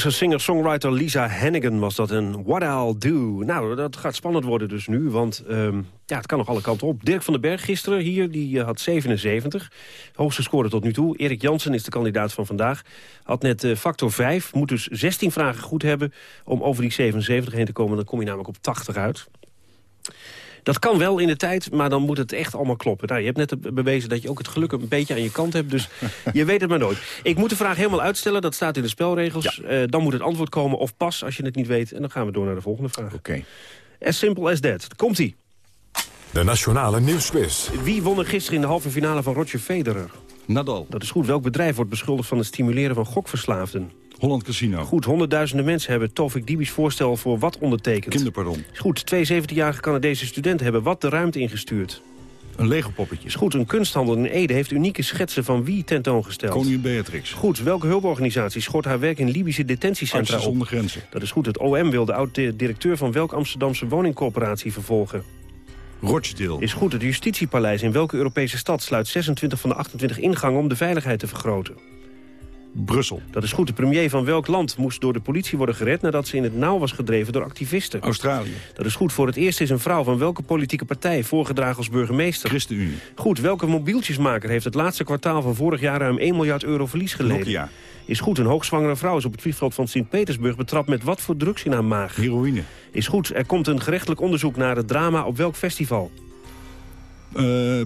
Ierse singer-songwriter Lisa Hannigan was dat een What I'll Do. Nou, dat gaat spannend worden dus nu, want ehm, ja, het kan nog alle kanten op. Dirk van den Berg gisteren hier, die eh, had 77. Hoogste score tot nu toe. Erik Jansen is de kandidaat van vandaag. Had net eh, factor 5, moet dus 16 vragen goed hebben... om over die 77 heen te komen. Dan kom je namelijk op 80 uit. Dat kan wel in de tijd, maar dan moet het echt allemaal kloppen. Nou, je hebt net bewezen dat je ook het geluk een beetje aan je kant hebt. Dus *laughs* je weet het maar nooit. Ik moet de vraag helemaal uitstellen, dat staat in de spelregels. Eh, dan moet het antwoord komen of pas als je het niet weet. En dan gaan we door naar de volgende vraag. Oké. As simple as that. Komt-ie. De Nationale Nieuwsquiz. Wie won er gisteren in de halve finale van Roger Federer? Nadal. Dat is goed. Welk bedrijf wordt beschuldigd van het stimuleren van gokverslaafden? Holland Casino. Goed, honderdduizenden mensen hebben Tovik Dibi's voorstel voor wat ondertekend. Kinderpardon. Is goed, twee 17-jarige Canadese studenten hebben wat de ruimte ingestuurd. Een Lego-poppetje. Is goed, een kunsthandel in Ede heeft unieke schetsen van wie tentoongesteld. Koningin Beatrix. Goed, welke hulporganisatie schort haar werk in Libische detentiecentra Artsen zonder grenzen. Dat is goed, het OM wil de oud-directeur van welk Amsterdamse woningcorporatie vervolgen? Rochdale. Is goed, het justitiepaleis in welke Europese stad sluit 26 van de 28 ingangen om de veiligheid te vergroten? Brussel. Dat is goed, de premier van welk land moest door de politie worden gered nadat ze in het nauw was gedreven door activisten? Australië. Dat is goed, voor het eerst is een vrouw van welke politieke partij voorgedragen als burgemeester? ChristenUnie. Goed, welke mobieltjesmaker heeft het laatste kwartaal van vorig jaar ruim 1 miljard euro verlies geleden? Nokia. Is goed, een hoogzwangere vrouw is op het vliegveld van Sint-Petersburg betrapt met wat voor drugs in haar maag? Heroïne. Is goed, er komt een gerechtelijk onderzoek naar het drama op welk festival? Eh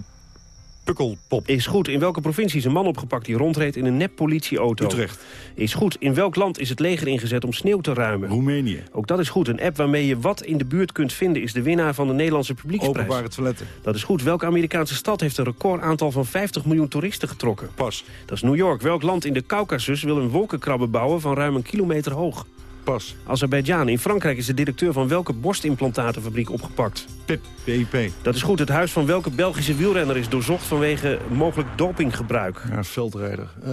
Pukkelpop. Is goed, in welke provincie is een man opgepakt die rondreed in een nep politieauto? Utrecht. Is goed, in welk land is het leger ingezet om sneeuw te ruimen? Roemenië. Ook dat is goed, een app waarmee je wat in de buurt kunt vinden... is de winnaar van de Nederlandse publieksprijs. Openbare toiletten. Dat is goed. Welke Amerikaanse stad heeft een recordaantal van 50 miljoen toeristen getrokken? Pas. Dat is New York. Welk land in de Caucasus wil een wolkenkrabbe bouwen van ruim een kilometer hoog? Pas. Azerbeidzjan. In Frankrijk is de directeur van welke borstimplantatenfabriek opgepakt? PIP. PIP. Dat is goed. Het huis van welke Belgische wielrenner is doorzocht vanwege mogelijk dopinggebruik? Ja, veldrijder. Eh,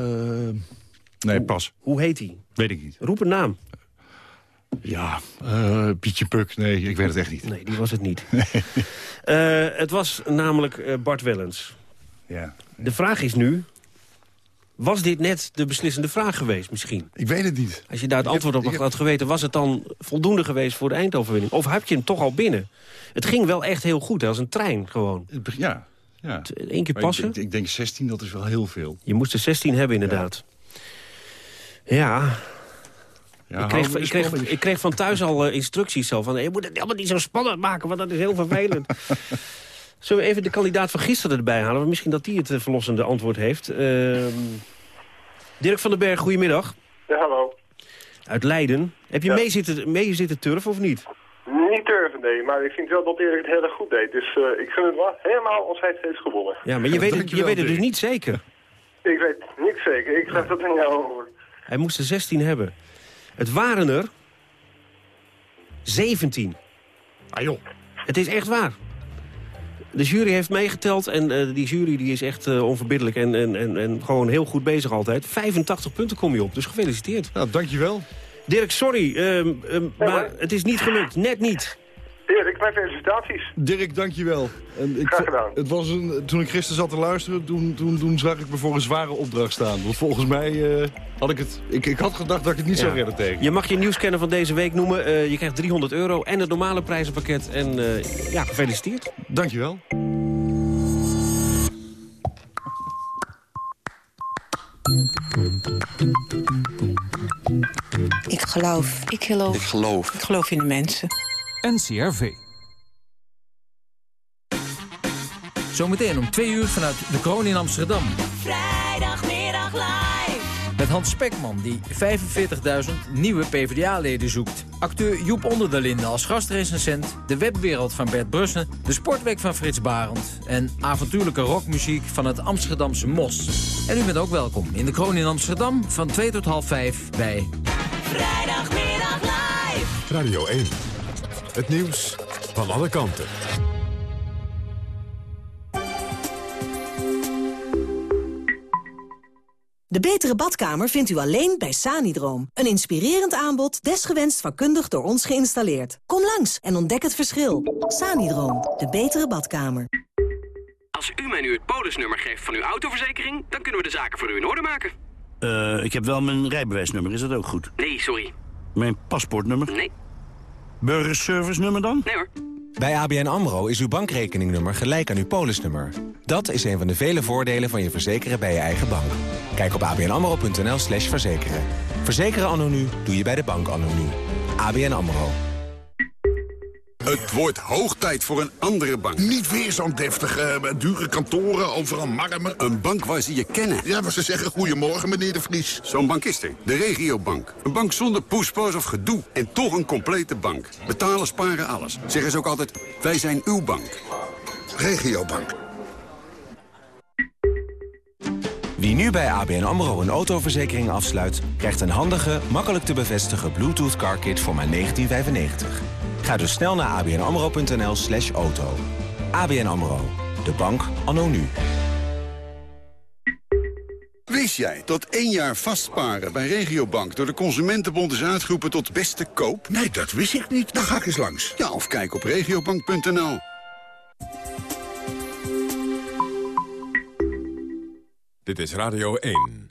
nee, pas. Hoe heet hij? Weet ik niet. Roep een naam. Ja, eh, Pietje Puk. Nee, ik weet het echt niet. Nee, die was het niet. *laughs* Eh, het was namelijk Bart Wellens. Ja. De vraag is nu... Was dit net de beslissende vraag geweest misschien? Ik weet het niet. Als je daar het Ik heb- antwoord op heb- had geweten... was het dan voldoende geweest voor de eindoverwinning? Of heb je hem toch al binnen? Het ging wel echt heel goed, als een trein gewoon. Ja. ja. Eén keer passen. Ik, ik denk 16, dat is wel heel veel. Je moest er 16 hebben inderdaad. Ja, Ja, ik, kreeg, ik kreeg van thuis al eh, instructies zo van... je moet het helemaal niet zo spannend maken, want dat is heel vervelend. *laughs* Zullen we even de kandidaat van gisteren erbij halen? Want misschien dat die het eh, verlossende antwoord heeft. Ehm, Dirk van den Berg, goedemiddag. Ja, hallo. Uit Leiden. Heb je Ja. mee, zitten, mee zitten turven of niet? Niet durven, nee, maar ik vind wel dat Erik het heel erg goed deed. Dus eh, ik gun het wel helemaal als hij het heeft gewonnen. Ja, maar je weet het, je weet het dus niet zeker. Ik weet niet zeker, ik leg dat aan jou over. Hij moest er 16 hebben. Het waren er 17. Ah joh. Het is echt waar. De jury heeft meegeteld en eh, die jury die is echt eh, onverbiddelijk en, en, en, en gewoon heel goed bezig altijd. 85 punten kom je op, dus gefeliciteerd. Nou, dankjewel. Dirk, sorry, ehm, ehm, maar het is niet gelukt. Net niet. Erik, mijn felicitaties. Dirk, dankjewel. En ik, Graag gedaan. Het was een, toen ik gisteren zat te luisteren, toen, toen, toen zag ik me voor een zware opdracht staan. Want volgens mij eh, had ik het... Ik, ik had gedacht dat ik het niet zou redden tegen. Je mag je nieuwscanner van deze week noemen. Eh, je krijgt 300 euro en het normale prijzenpakket. En eh, ja, gefeliciteerd. Dankjewel. Ik geloof. Ik geloof. Ik geloof. Ik geloof in de mensen. NCRV. Zometeen om twee uur vanuit de kroon in Amsterdam. Vrijdagmiddag live. Met Hans Spekman, die 45.000 nieuwe PvdA-leden zoekt. Acteur Joep Onder de Linde als gastrecensent. De webwereld van Bert Brussen. De sportweek van Frits Barend. En avontuurlijke rockmuziek van het Amsterdamse Mos. En u bent ook welkom in de kroon in Amsterdam van 2 tot half 5 bij... Vrijdagmiddag live. Radio 1. Het nieuws van alle kanten. De betere badkamer vindt u alleen bij Sanidroom. Een inspirerend aanbod, desgewenst vakkundig door ons geïnstalleerd. Kom langs en ontdek het verschil. Sanidroom, de betere badkamer. Als u mij nu het polisnummer geeft van uw autoverzekering... dan kunnen we de zaken voor u in orde maken. Eh, ik heb wel mijn rijbewijsnummer, is dat ook goed? Nee, sorry. Mijn paspoortnummer? Nee. Burgerservice nummer dan? Nee hoor. Bij ABN AMRO is uw bankrekeningnummer gelijk aan uw polisnummer. Dat is een van de vele voordelen van je verzekeren bij je eigen bank. Kijk op abnamro.nl slash verzekeren. Verzekeren anno nu doe je bij de bank anno nu. ABN AMRO. Het wordt hoog tijd voor een andere bank. Niet weer zo'n deftige, eh, dure kantoren, overal marmer. Een bank waar ze je kennen. Ja, waar ze zeggen goedemorgen, meneer de Vries. Zo'n bank is er. De regiobank. Een bank zonder poespas of gedoe. En toch een complete bank. Betalen, sparen, alles. Zeggen ze ook altijd, wij zijn uw bank. Regiobank. Wie nu bij ABN AMRO een autoverzekering afsluit... krijgt een handige, makkelijk te bevestigen Bluetooth car kit voor maar 1995. Ga dus snel naar abnamro.nl slash auto. ABN AMRO. De bank anno nu. Wist jij dat één jaar vastparen bij Regiobank... door de Consumentenbond is uitgeroepen tot beste koop? Nee, dat wist ik niet. Dan ga ik eens langs. Ja, of kijk op regiobank.nl. Dit is Radio 1.